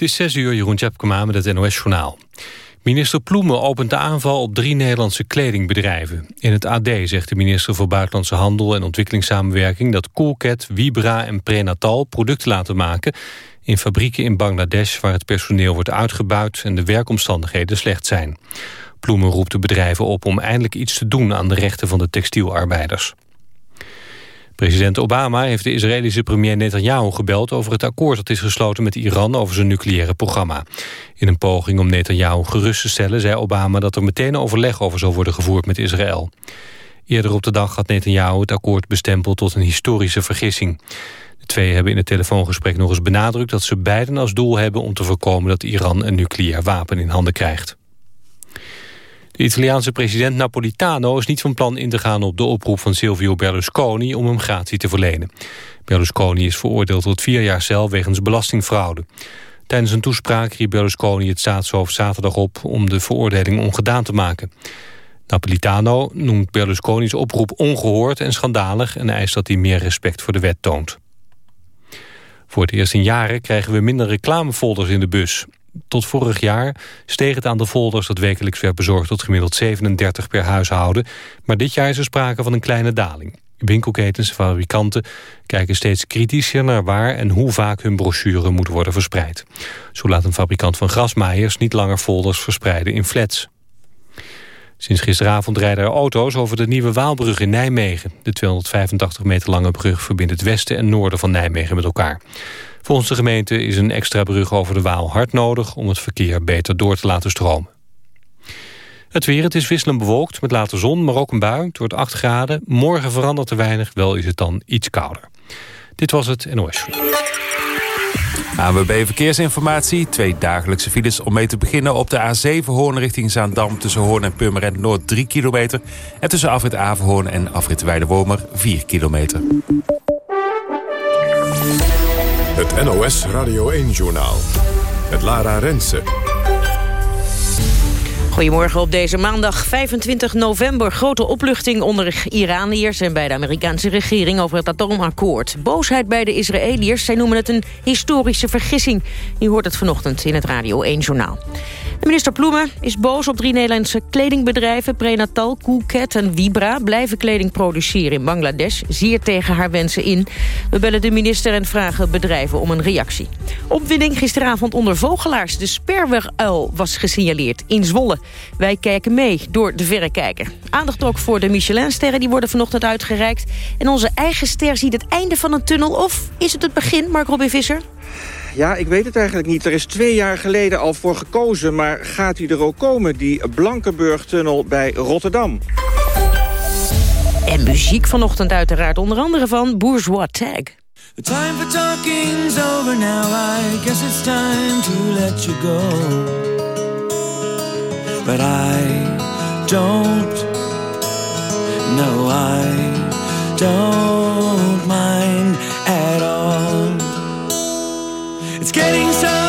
Het is 6 uur, Jeroen Tjepkema met het NOS-journaal. Minister Ploemen opent de aanval op drie Nederlandse kledingbedrijven. In het AD zegt de minister voor Buitenlandse Handel en Ontwikkelingssamenwerking... dat Coolcat, Vibra en Prenatal producten laten maken... in fabrieken in Bangladesh waar het personeel wordt uitgebuit... en de werkomstandigheden slecht zijn. Ploemen roept de bedrijven op om eindelijk iets te doen... aan de rechten van de textielarbeiders. President Obama heeft de Israëlische premier Netanyahu gebeld... over het akkoord dat is gesloten met Iran over zijn nucleaire programma. In een poging om Netanyahu gerust te stellen... zei Obama dat er meteen overleg over zal worden gevoerd met Israël. Eerder op de dag had Netanyahu het akkoord bestempeld tot een historische vergissing. De twee hebben in het telefoongesprek nog eens benadrukt... dat ze beiden als doel hebben om te voorkomen dat Iran een nucleair wapen in handen krijgt. De Italiaanse president Napolitano is niet van plan in te gaan op de oproep van Silvio Berlusconi om hem gratie te verlenen. Berlusconi is veroordeeld tot vier jaar cel wegens belastingfraude. Tijdens een toespraak riep Berlusconi het staatshoofd zaterdag op om de veroordeling ongedaan te maken. Napolitano noemt Berlusconi's oproep ongehoord en schandalig en eist dat hij meer respect voor de wet toont. Voor het eerst in jaren krijgen we minder reclamefolders in de bus. Tot vorig jaar steeg het aantal folders dat wekelijks werd bezorgd tot gemiddeld 37 per huishouden. Maar dit jaar is er sprake van een kleine daling. Winkelketens en fabrikanten kijken steeds kritischer naar waar en hoe vaak hun brochure moet worden verspreid. Zo laat een fabrikant van grasmaaiers niet langer folders verspreiden in flats. Sinds gisteravond rijden er auto's over de Nieuwe Waalbrug in Nijmegen. De 285 meter lange brug verbindt het westen en noorden van Nijmegen met elkaar. Volgens de gemeente is een extra brug over de Waal hard nodig... om het verkeer beter door te laten stromen. Het weer, het is wisselend bewolkt met later zon, maar ook een bui. Het wordt 8 graden. Morgen verandert er weinig, wel is het dan iets kouder. Dit was het NOS. ANWB Verkeersinformatie. Twee dagelijkse files om mee te beginnen op de A7 Hoorn richting Zaandam... tussen Hoorn en Purmerend Noord 3 kilometer... en tussen afrit Averhoorn en afrit Weidewormer 4 kilometer. Het NOS Radio 1-journaal. Het Lara Rensen. Goedemorgen op deze maandag 25 november. Grote opluchting onder Iraniërs en bij de Amerikaanse regering over het atoomakkoord. Boosheid bij de Israëliërs, zij noemen het een historische vergissing. U hoort het vanochtend in het Radio 1-journaal. Minister Ploemen is boos op drie Nederlandse kledingbedrijven... Prenatal, Coolcat en Vibra blijven kleding produceren in Bangladesh... zeer tegen haar wensen in. We bellen de minister en vragen bedrijven om een reactie. Opwinding gisteravond onder vogelaars. De sperweruil was gesignaleerd in Zwolle. Wij kijken mee door de verrekijker. Aandacht ook voor de Michelinsterren, die worden vanochtend uitgereikt. En onze eigen ster ziet het einde van een tunnel. Of is het het begin, Mark Robin Visser? Ja, ik weet het eigenlijk niet. Er is twee jaar geleden al voor gekozen, maar gaat hij er ook komen? Die Blankenburg-tunnel bij Rotterdam. En muziek vanochtend uiteraard, onder andere van Bourgeois Tag. The time for talking's over now, I guess it's time to let you go. But I don't, no I don't mind at all. It's getting so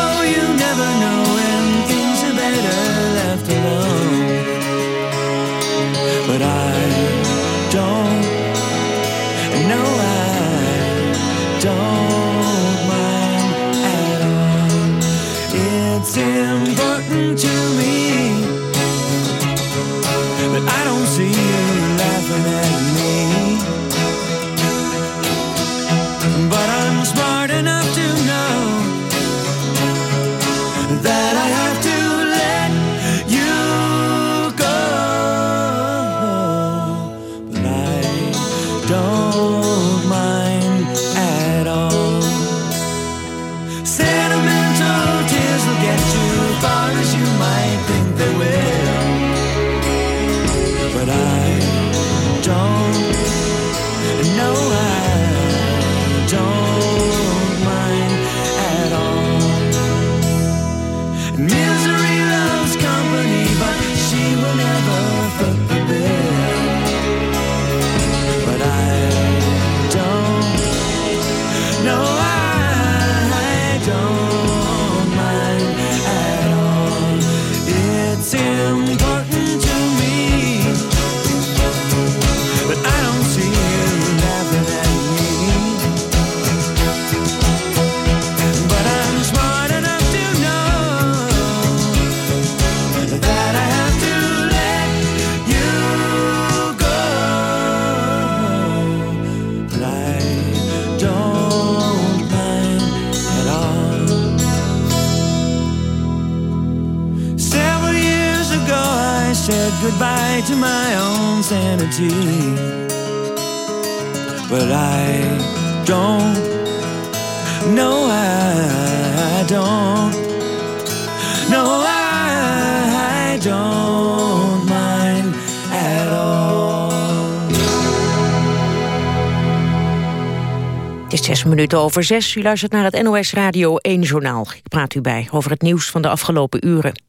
Het is zes minuten over zes. U luistert naar het NOS Radio 1 Journaal. Ik praat u bij over het nieuws van de afgelopen uren.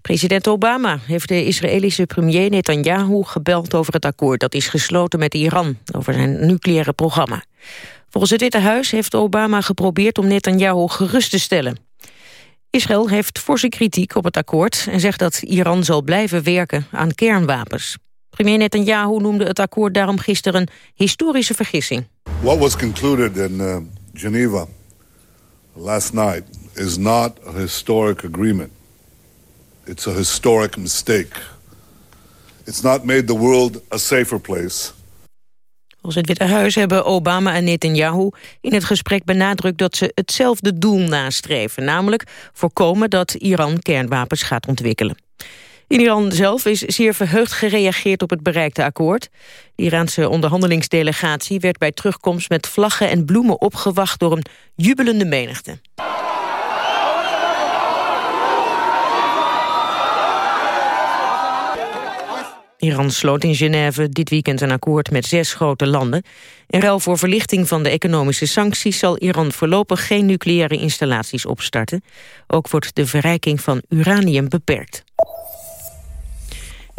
President Obama heeft de Israëlische premier Netanyahu gebeld over het akkoord dat is gesloten met Iran over zijn nucleaire programma. Volgens het Witte Huis heeft Obama geprobeerd om Netanyahu gerust te stellen. Israël heeft forse kritiek op het akkoord en zegt dat Iran zal blijven werken aan kernwapens. Premier Netanyahu noemde het akkoord daarom gisteren een historische vergissing. What was concluded in uh, Geneva last night is not a historic agreement. It's a historic mistake. It's not made the world a safer place. Volgens het Witte Huis hebben Obama en Netanyahu in het gesprek benadrukt dat ze hetzelfde doel nastreven, namelijk voorkomen dat Iran kernwapens gaat ontwikkelen. Iran zelf is zeer verheugd gereageerd op het bereikte akkoord. De Iraanse onderhandelingsdelegatie werd bij terugkomst met vlaggen en bloemen opgewacht door een jubelende menigte. Iran sloot in Genève dit weekend een akkoord met zes grote landen. In ruil voor verlichting van de economische sancties... zal Iran voorlopig geen nucleaire installaties opstarten. Ook wordt de verrijking van uranium beperkt.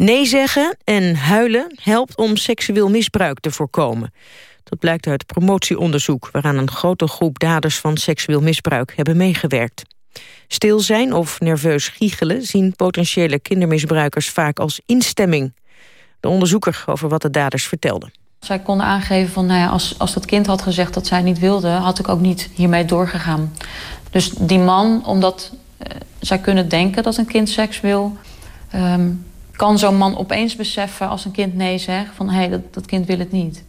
Nee zeggen en huilen helpt om seksueel misbruik te voorkomen. Dat blijkt uit promotieonderzoek... waaraan een grote groep daders van seksueel misbruik hebben meegewerkt. Stil zijn of nerveus giechelen zien potentiële kindermisbruikers vaak als instemming. De onderzoeker over wat de daders vertelden. Zij konden aangeven van, nou ja, als, als dat kind had gezegd dat zij niet wilde... had ik ook niet hiermee doorgegaan. Dus die man, omdat uh, zij kunnen denken dat een kind seks wil... Um, kan zo'n man opeens beseffen als een kind nee zegt... van hé, hey, dat, dat kind wil het niet.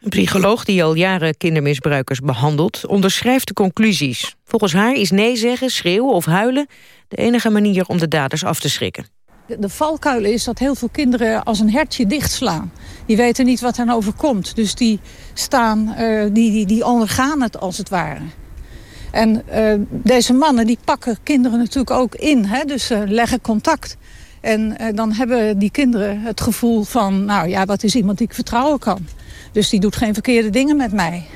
Een psycholoog die al jaren kindermisbruikers behandelt... onderschrijft de conclusies. Volgens haar is nee zeggen, schreeuwen of huilen... de enige manier om de daders af te schrikken. De, de valkuil is dat heel veel kinderen als een hertje dichtslaan. Die weten niet wat hen overkomt. Dus die, staan, uh, die, die, die ondergaan het als het ware. En uh, deze mannen die pakken kinderen natuurlijk ook in. Hè? Dus ze uh, leggen contact. En uh, dan hebben die kinderen het gevoel van... nou ja, wat is iemand die ik vertrouwen kan. Dus die doet geen verkeerde dingen met mij.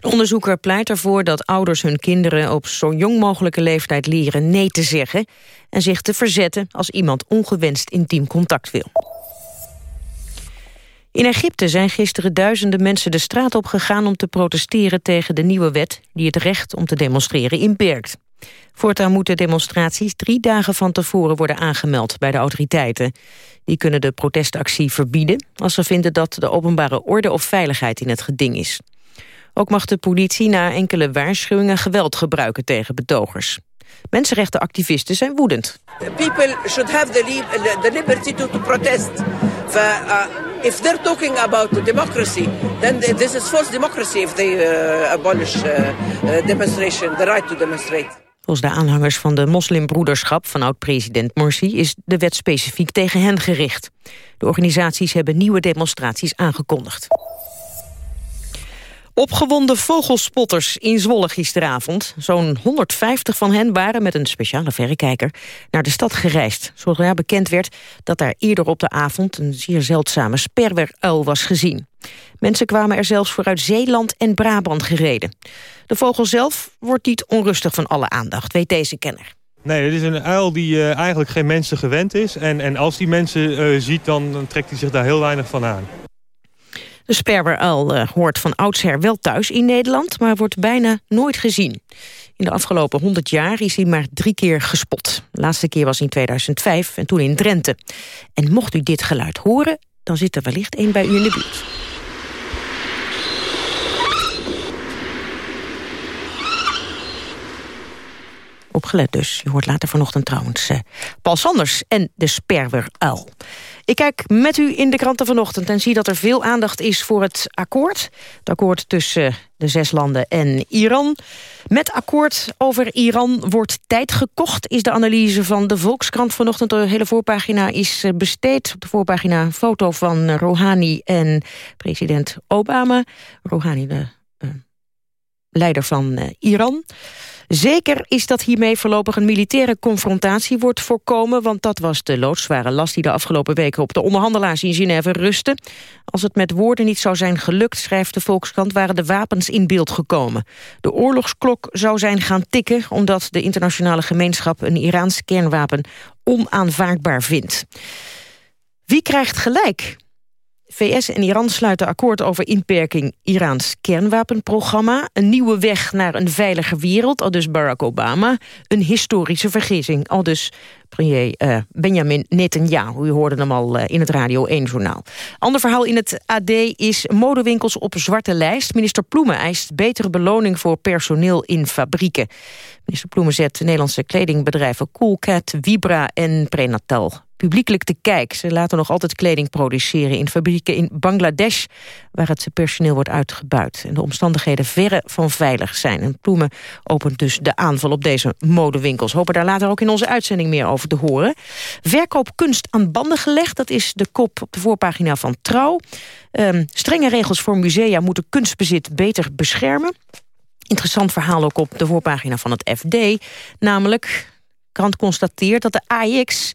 De onderzoeker pleit ervoor dat ouders hun kinderen op zo jong mogelijke leeftijd leren nee te zeggen en zich te verzetten als iemand ongewenst intiem contact wil. In Egypte zijn gisteren duizenden mensen de straat op gegaan om te protesteren tegen de nieuwe wet die het recht om te demonstreren inperkt. Voortaan moeten demonstraties drie dagen van tevoren worden aangemeld bij de autoriteiten. Die kunnen de protestactie verbieden als ze vinden dat de openbare orde of veiligheid in het geding is. Ook mag de politie na enkele waarschuwingen geweld gebruiken tegen betogers. Mensenrechtenactivisten zijn woedend. People should have the, liberty to protest. Uh, if they're talking about democracy, then this is false democracy if they uh, abolish uh, demonstration, the right to demonstrate. Volgens de aanhangers van de moslimbroederschap van oud-president Morsi is de wet specifiek tegen hen gericht. De organisaties hebben nieuwe demonstraties aangekondigd. Opgewonden vogelspotters in Zwolle gisteravond. Zo'n 150 van hen waren met een speciale verrekijker naar de stad gereisd. Zodra bekend werd dat daar eerder op de avond een zeer zeldzame sperweruil was gezien. Mensen kwamen er zelfs voor uit Zeeland en Brabant gereden. De vogel zelf wordt niet onrustig van alle aandacht, weet deze kenner. Nee, het is een uil die uh, eigenlijk geen mensen gewend is. En, en als die mensen uh, ziet, dan, dan trekt hij zich daar heel weinig van aan. De sperweruil uh, hoort van oudsher wel thuis in Nederland... maar wordt bijna nooit gezien. In de afgelopen 100 jaar is hij maar drie keer gespot. De laatste keer was in 2005 en toen in Drenthe. En mocht u dit geluid horen, dan zit er wellicht één bij u in de buurt. Opgelet dus. Je hoort later vanochtend trouwens eh, Paul Sanders en de sperweruil. Ik kijk met u in de kranten vanochtend en zie dat er veel aandacht is voor het akkoord. Het akkoord tussen de zes landen en Iran. Met akkoord over Iran wordt tijd gekocht, is de analyse van de Volkskrant vanochtend. De hele voorpagina is eh, besteed. Op de voorpagina een foto van Rouhani en president Obama. Rouhani, de leider van uh, Iran. Zeker is dat hiermee voorlopig een militaire confrontatie wordt voorkomen... want dat was de loodzware last die de afgelopen weken op de onderhandelaars in Genève rustte. Als het met woorden niet zou zijn gelukt, schrijft de Volkskrant... waren de wapens in beeld gekomen. De oorlogsklok zou zijn gaan tikken... omdat de internationale gemeenschap een Iraans kernwapen onaanvaardbaar vindt. Wie krijgt gelijk? VS en Iran sluiten akkoord over inperking Iraans kernwapenprogramma. Een nieuwe weg naar een veiliger wereld, al dus Barack Obama. Een historische vergissing, al dus premier uh, Benjamin Netanyahu. U hoorde hem al uh, in het Radio 1-journaal. Ander verhaal in het AD is modewinkels op zwarte lijst. Minister Ploemen eist betere beloning voor personeel in fabrieken. Minister Ploemen zet Nederlandse kledingbedrijven Coolcat, Vibra en Prenatal publiekelijk te kijk. Ze laten nog altijd kleding produceren in fabrieken in Bangladesh... waar het personeel wordt uitgebuit. En de omstandigheden verre van veilig zijn. En Ploemen opent dus de aanval op deze modewinkels. Hopen daar later ook in onze uitzending meer over te horen. Verkoop kunst aan banden gelegd, dat is de kop op de voorpagina van Trouw. Um, strenge regels voor musea moeten kunstbezit beter beschermen. Interessant verhaal ook op de voorpagina van het FD. Namelijk, krant constateert dat de AX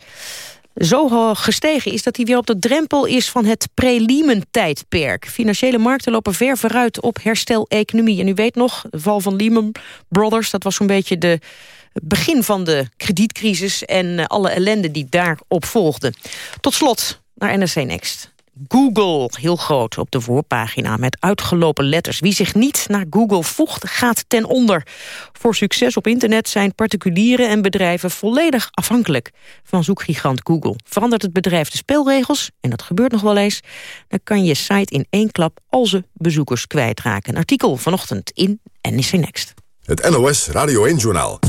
zo hoog gestegen is dat hij weer op de drempel is van het pre-Lehman-tijdperk. Financiële markten lopen ver vooruit op herstel-economie. En u weet nog, de val van Lehman Brothers, dat was zo'n beetje de begin van de kredietcrisis en eh, alle ellende die daarop volgde. Tot slot naar NRC Next. Google, heel groot op de voorpagina met uitgelopen letters. Wie zich niet naar Google voegt, gaat ten onder. Voor succes op internet zijn particulieren en bedrijven volledig afhankelijk van zoekgigant Google. Verandert het bedrijf de spelregels, en dat gebeurt nog wel eens, dan kan je site in één klap al zijn bezoekers kwijtraken. Artikel vanochtend in NEC Next. Het NOS Radio 1 Journaal.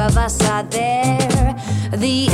Of us are there. The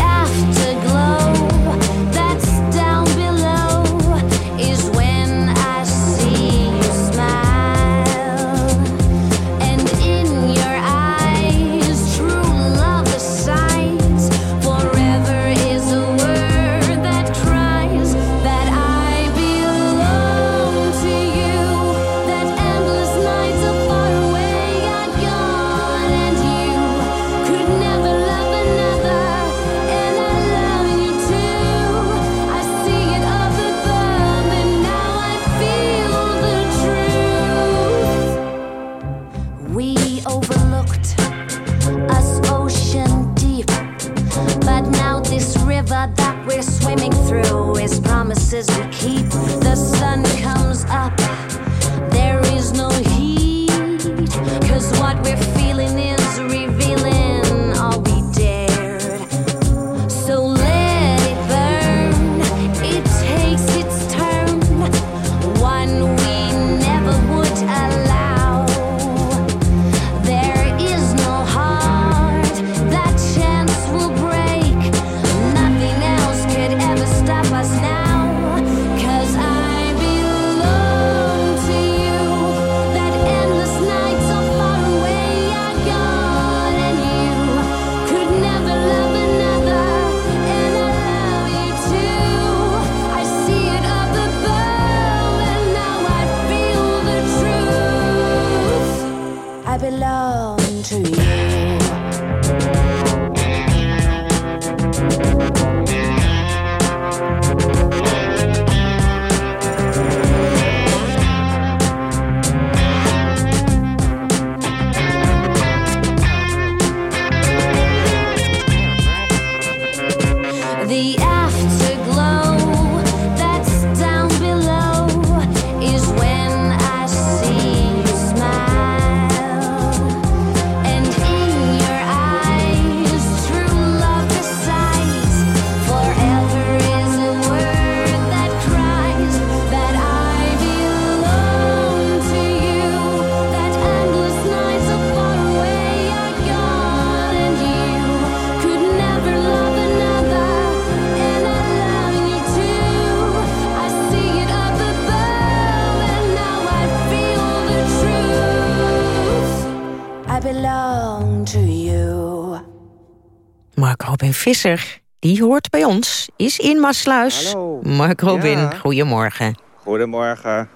Visser, die hoort bij ons, is in Maasluis. Hallo. Mark Robin, Ja. goedemorgen. Goedemorgen.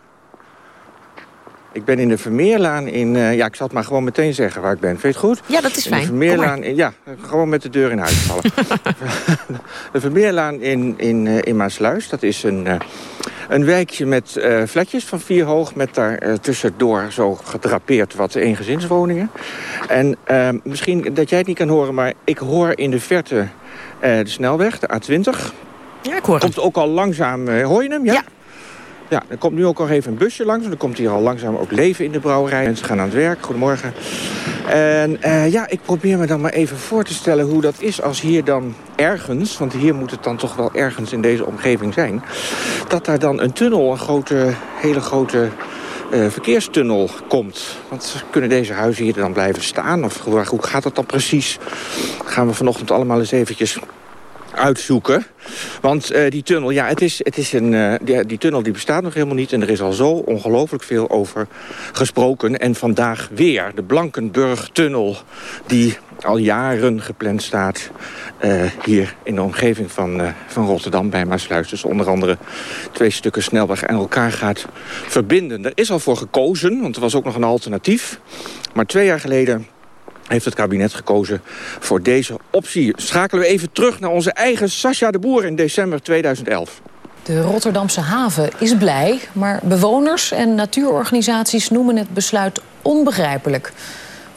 Ik ben in de Vermeerlaan in... eh, ja, ik zal het maar gewoon meteen zeggen waar ik ben. Vind je het goed? Ja, dat is In de fijn. Vermeerlaan in, ja, gewoon met de deur in huis vallen. de Vermeerlaan in, in, eh, in Maasluis. Dat is een, eh, een wijkje met flatjes van vier hoog... met daar tussendoor zo gedrapeerd wat eengezinswoningen. En misschien dat jij het niet kan horen... maar ik hoor in de verte de snelweg, de A20... Ja, ik hoor Komt ook al langzaam... eh, hoor je hem? Ja? ja. er komt nu ook al even een busje langs. En er komt hier al langzaam ook leven in de brouwerij. Mensen gaan aan het werk. Goedemorgen. En eh, ja, ik probeer me dan maar even voor te stellen hoe dat is als hier dan ergens... want hier moet het dan toch wel ergens in deze omgeving zijn... dat daar dan een tunnel, een grote, hele grote... eh, verkeerstunnel komt. Want kunnen deze huizen hier dan blijven staan? Of hoe gaat dat dan precies? gaan we vanochtend allemaal eens eventjes uitzoeken. Want eh, die tunnel, ja, het is, het is een, eh, die, die tunnel die bestaat nog helemaal niet... en er is al zo ongelooflijk veel over gesproken. En vandaag weer de Blankenburg-tunnel... die al jaren gepland staat eh, hier in de omgeving van, eh, van Rotterdam bij Maasluis. Dus onder andere twee stukken snelweg aan elkaar gaat verbinden. Er is al voor gekozen, want er was ook nog een alternatief. Maar twee jaar geleden heeft het kabinet gekozen voor deze optie. Schakelen we even terug naar onze eigen Sascha de Boer in december 2011. De Rotterdamse haven is blij, maar bewoners en natuurorganisaties noemen het besluit onbegrijpelijk.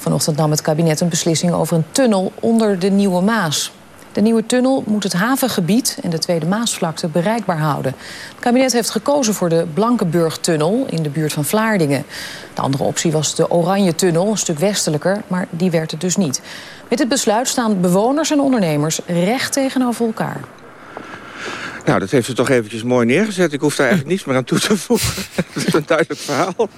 Vanochtend nam het kabinet een beslissing over een tunnel onder de Nieuwe Maas. De nieuwe tunnel moet het havengebied en de Tweede Maasvlakte bereikbaar houden. Het kabinet heeft gekozen voor de Blankenburg-tunnel in de buurt van Vlaardingen. De andere optie was de Oranje-tunnel, een stuk westelijker, maar die werd het dus niet. Met dit besluit staan bewoners en ondernemers recht tegenover elkaar. Nou, dat heeft ze toch eventjes mooi neergezet. Ik hoef daar eigenlijk niets meer aan toe te voegen. dat is een duidelijk verhaal.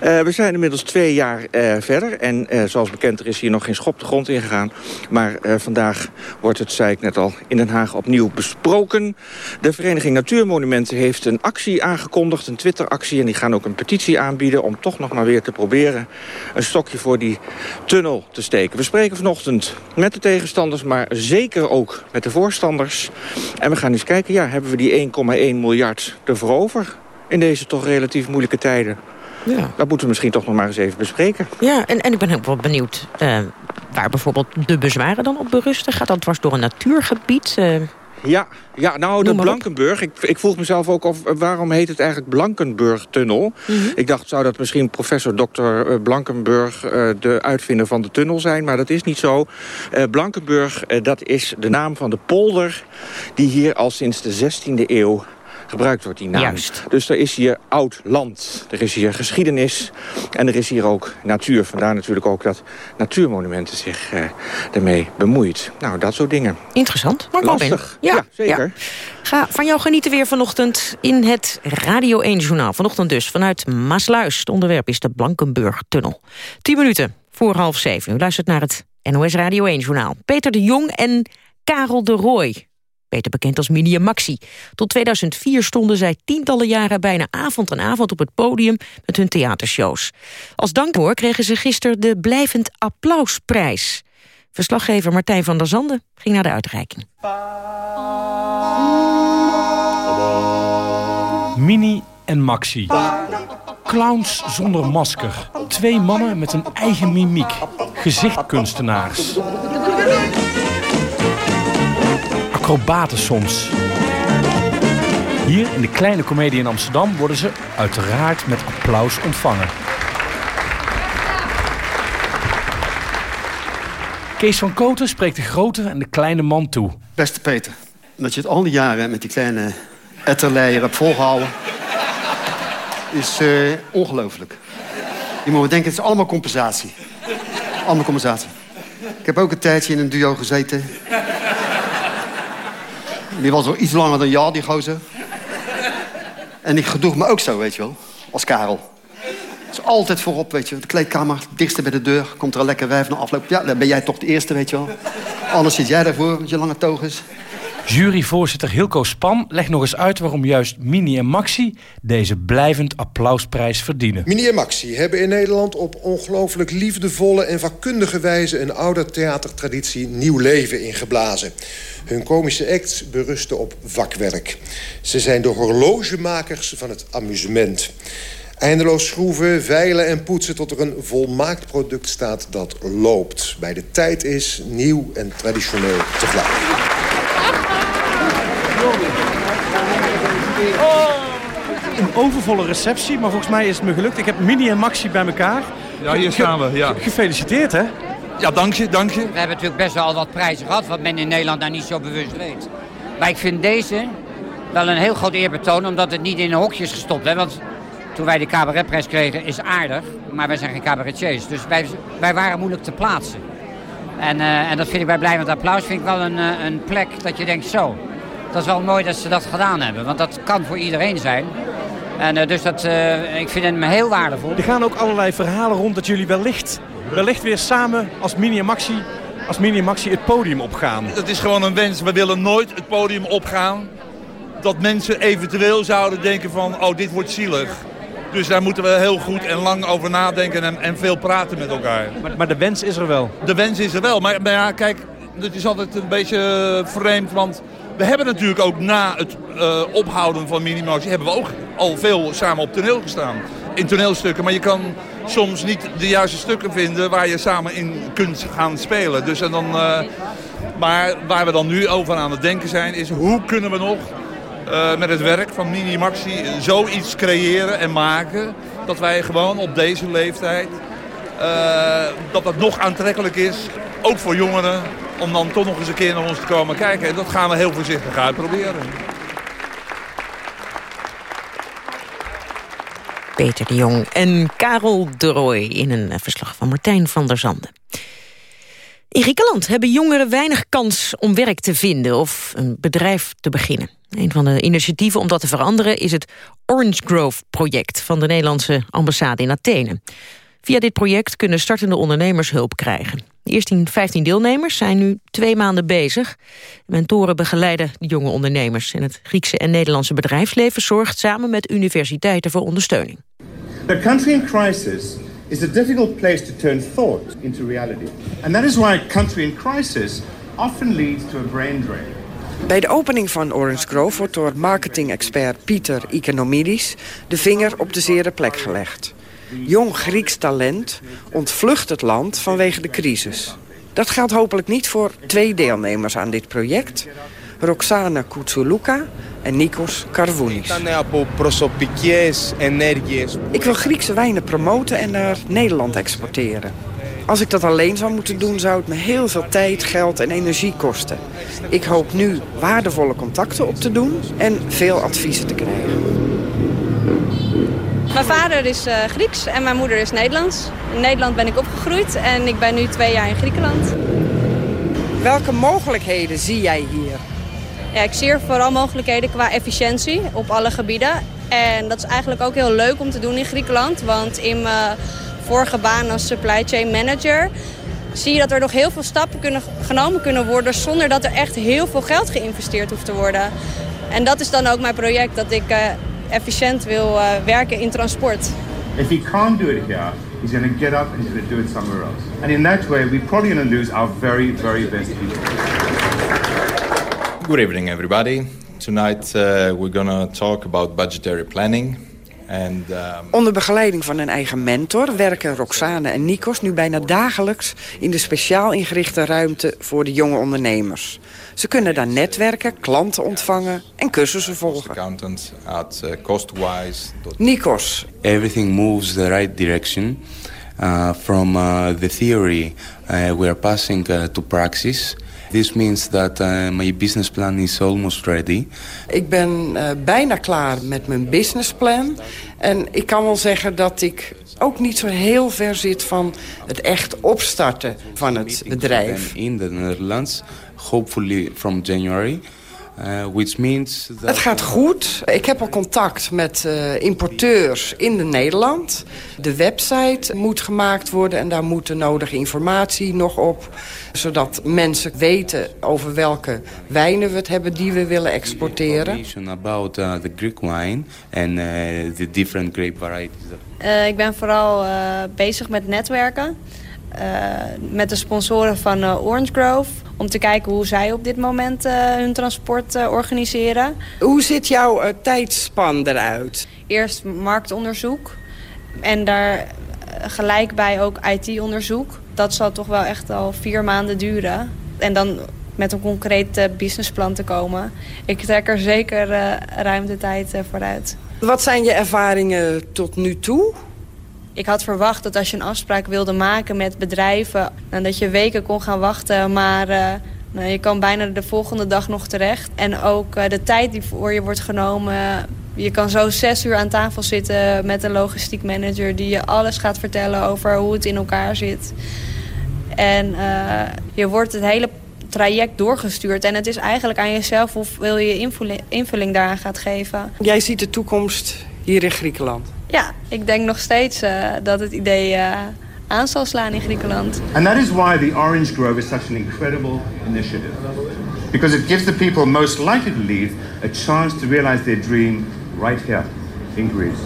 Eh, we zijn inmiddels twee jaar eh, verder. En eh, zoals bekend, er is hier nog geen schop de grond ingegaan. Maar eh, vandaag wordt het, zei ik net al, in Den Haag opnieuw besproken. De Vereniging Natuurmonumenten heeft een actie aangekondigd. Een Twitter-actie. En die gaan ook een petitie aanbieden... om toch nog maar weer te proberen een stokje voor die tunnel te steken. We spreken vanochtend met de tegenstanders... maar zeker ook met de voorstanders. En we gaan eens kijken... Ja, hebben we die 1,1 miljard ervoor over in deze toch relatief moeilijke tijden? Ja. Dat moeten we misschien toch nog maar eens even bespreken. Ja, en, en ik ben ook wel benieuwd eh, waar bijvoorbeeld de bezwaren dan op berusten. Gaat dat dwars door een natuurgebied? Eh, Ja, ja nou, de. Blankenburg. Ik, ik vroeg mezelf ook af, eh, waarom heet het eigenlijk Blankenburg-tunnel? Mhm. Ik dacht, zou dat misschien professor Dr. Blankenburg... eh, de uitvinder van de tunnel zijn, maar dat is niet zo. Eh, Blankenburg, eh, dat is de naam van de polder... die hier al sinds de 16e eeuw gebruikt wordt, die naam. Juist. Dus er is hier oud land, er is hier geschiedenis... en er is hier ook natuur. Vandaar natuurlijk ook dat Natuurmonumenten zich eh, ermee bemoeit. Nou, dat soort dingen. interessant. Robin. Lastig. Ja, Ja, zeker. ja. Ga van jou genieten weer vanochtend in het Radio 1-journaal. Vanochtend dus vanuit Maasluis. Het onderwerp is de Blankenburg-tunnel. 10 minuten voor half zeven. U luistert naar het NOS Radio 1-journaal. Peter de Jong en Karel de Rooij. Beter bekend als Mini en Maxi. Tot 2004 stonden zij tientallen jaren bijna avond aan avond op het podium met hun theatershows. Als dank voor kregen ze gisteren de Blijvend Applausprijs. Verslaggever Martijn van der Zanden ging naar de uitreiking. Mini en Maxi. Clowns zonder masker. Twee mannen met een eigen mimiek. Gezichtkunstenaars. Acrobaten soms. Hier in de Kleine Comedie in Amsterdam worden ze uiteraard met applaus ontvangen. Kees van Koten spreekt de grote en de kleine man toe. Beste Peter, dat je het al die jaren met die kleine etterleier hebt volgehouden... is eh, ongelooflijk. Je moet denken, het is allemaal compensatie. Allemaal compensatie. Ik heb ook een tijdje in een duo gezeten. Die was wel iets langer dan jou, die gozer. En ik gedroeg me ook zo, weet je wel. Als Karel. Het is altijd voorop, weet je. De kleedkamer, het dichtste bij de deur. Komt er een lekker wijf naar afloop. Ja, dan ben jij toch de eerste, weet je wel. Anders zit jij daarvoor met je lange toges. Juryvoorzitter Hilco Span legt nog eens uit waarom juist Mini en Maxi deze blijvend applausprijs verdienen. Mini en Maxi hebben in Nederland op ongelooflijk liefdevolle en vakkundige wijze een oude theatertraditie nieuw leven ingeblazen. Hun komische acts berusten op vakwerk. Ze zijn de horlogemakers van het amusement. Eindeloos schroeven, veilen en poetsen tot er een volmaakt product staat dat loopt. Bij de tijd is, nieuw en traditioneel tegelijk. Een overvolle receptie, maar volgens mij is het me gelukt. Ik heb Mini en Maxi bij elkaar. Ja, hier staan we, ja. Gefeliciteerd, hè? Ja, dank je, dank je. We hebben natuurlijk best wel wat prijzen gehad, wat men in Nederland daar niet zo bewust weet. Maar ik vind deze wel een heel groot eerbetoon, omdat het niet in hokjes gestopt is. Want toen wij de cabaretprijs kregen, is aardig, maar wij zijn geen cabaretiers. Dus wij, wij waren moeilijk te plaatsen. En, eh, en dat vind ik bij Blijvend Applaus vind ik wel een, eh, een plek dat je denkt zo. Dat is wel mooi dat ze dat gedaan hebben, want dat kan voor iedereen zijn. En eh, dus dat, eh, ik vind hem heel waardevol. Er gaan ook allerlei verhalen rond dat jullie wellicht, wellicht weer samen als Mini en Maxi, als Mini en Maxi het podium opgaan. Het is gewoon een wens. We willen nooit het podium opgaan. Dat mensen eventueel zouden denken van, oh, dit wordt zielig. Dus daar moeten we heel goed en lang over nadenken en, en veel praten met elkaar. Maar, maar de wens is er wel. De wens is er wel. Maar, maar ja, kijk, het is altijd een beetje vreemd. Want we hebben natuurlijk ook na het eh, ophouden van Minimax... hebben we ook al veel samen op toneel gestaan. In toneelstukken. Maar je kan soms niet de juiste stukken vinden... waar je samen in kunt gaan spelen. Dus en dan, eh, maar waar we dan nu over aan het denken zijn... is hoe kunnen we nog eh, met het werk van Mini Maxi zoiets creëren en maken... dat wij gewoon op deze leeftijd... dat dat nog aantrekkelijk is, ook voor jongeren... om dan toch nog eens een keer naar ons te komen kijken. En dat gaan we heel voorzichtig uitproberen. Peter de Jong en Karel de Rooij in een eh, verslag van Martijn van der Zanden. In Griekenland hebben jongeren weinig kans om werk te vinden of een bedrijf te beginnen. Een van de initiatieven om dat te veranderen is het Orange Grove-project van de Nederlandse ambassade in Athene. Via dit project kunnen startende ondernemers hulp krijgen. De eerste 15 deelnemers zijn nu twee maanden bezig. Mentoren begeleiden de jonge ondernemers. En het Griekse en Nederlandse bedrijfsleven zorgt samen met universiteiten voor ondersteuning. A country in crisis is a difficult place to turn thought into reality. And that is why a country in crisis often leads to a brain drain. Bij de opening van Orange Grove wordt door marketing-expert Pieter Ikenomidis de vinger op de zere plek gelegd jong Grieks talent ontvlucht het land vanwege de crisis. Dat geldt hopelijk niet voor twee deelnemers aan dit project. Roxana Koutsouluka en Nikos Karvounis. Ik wil Griekse wijnen promoten en naar Nederland exporteren. Als ik dat alleen zou moeten doen, zou het me heel veel tijd, geld en energie kosten. Ik hoop nu waardevolle contacten op te doen en veel adviezen te krijgen. Mijn vader is eh, Grieks en mijn moeder is Nederlands. In Nederland ben ik opgegroeid en ik ben nu twee jaar in Griekenland. Welke mogelijkheden zie jij hier? Ja, ik zie er vooral mogelijkheden qua efficiëntie op alle gebieden. En dat is eigenlijk ook heel leuk om te doen in Griekenland. Want in mijn vorige baan als supply chain manager... zie je dat er nog heel veel stappen kunnen, genomen kunnen worden... zonder dat er echt heel veel geld geïnvesteerd hoeft te worden. En dat is dan ook mijn project, dat ik eh, efficiënt wil eh, werken in transport. If he can't do it here, he's going to get up and he's going to do it somewhere else. And in that way, we're probably going to lose our very, very best people. Good evening, everybody. Tonight uh, we're going to talk about budgetary planning. And, um, Onder begeleiding van een eigen mentor werken Roxane en Nikos nu bijna dagelijks in de speciaal ingerichte ruimte voor de jonge ondernemers. Ze kunnen daar netwerken, klanten ontvangen en cursussen volgen. at costwise. Nikos, everything moves the right direction. Uh, from uh, the theory, uh, we are passing uh, to praxis. This means that uh, my business plan is almost ready. ik ben eh, bijna klaar met mijn businessplan. En ik kan wel zeggen dat ik ook niet zo heel ver zit van het echt opstarten van het bedrijf. In the Netherlands, hopefully from January. Uh, which means that... Het gaat goed. Ik heb al contact met uh, importeurs in de Nederland. De website moet gemaakt worden en daar moet de nodige informatie nog op. Zodat mensen weten over welke wijnen we het hebben die we willen exporteren. about uh, the Greek wine and the different grape varieties. ik ben vooral bezig met netwerken. Met de sponsoren van Orange Grove om te kijken hoe zij op dit moment uh, hun transport uh, organiseren. Hoe ziet jouw uh, tijdspan eruit? Eerst marktonderzoek en daar gelijk bij ook IT-onderzoek. Dat zal toch wel echt al vier maanden duren. En dan met een concreet businessplan te komen. Ik trek er zeker ruim de tijd vooruit. Wat zijn je ervaringen tot nu toe? Ik had verwacht dat als je een afspraak wilde maken met bedrijven... Nou, dat je weken kon gaan wachten, maar uh, nou, je kan bijna de volgende dag nog terecht. En ook uh, de tijd die voor je wordt genomen... Je kan zo zes uur aan tafel zitten met een logistiek manager... die je alles gaat vertellen over hoe het in elkaar zit. En je wordt het hele traject doorgestuurd. En het is eigenlijk aan jezelf hoeveel je invulling daaraan gaat geven. Jij ziet de toekomst hier in Griekenland? Ja, ik denk nog steeds uh, dat het idee uh, aan zal slaan in Griekenland. And that is why the Orange Grove is such an incredible initiative. Because it gives the people most likely to leave a chance to realize their dream right here in Greece.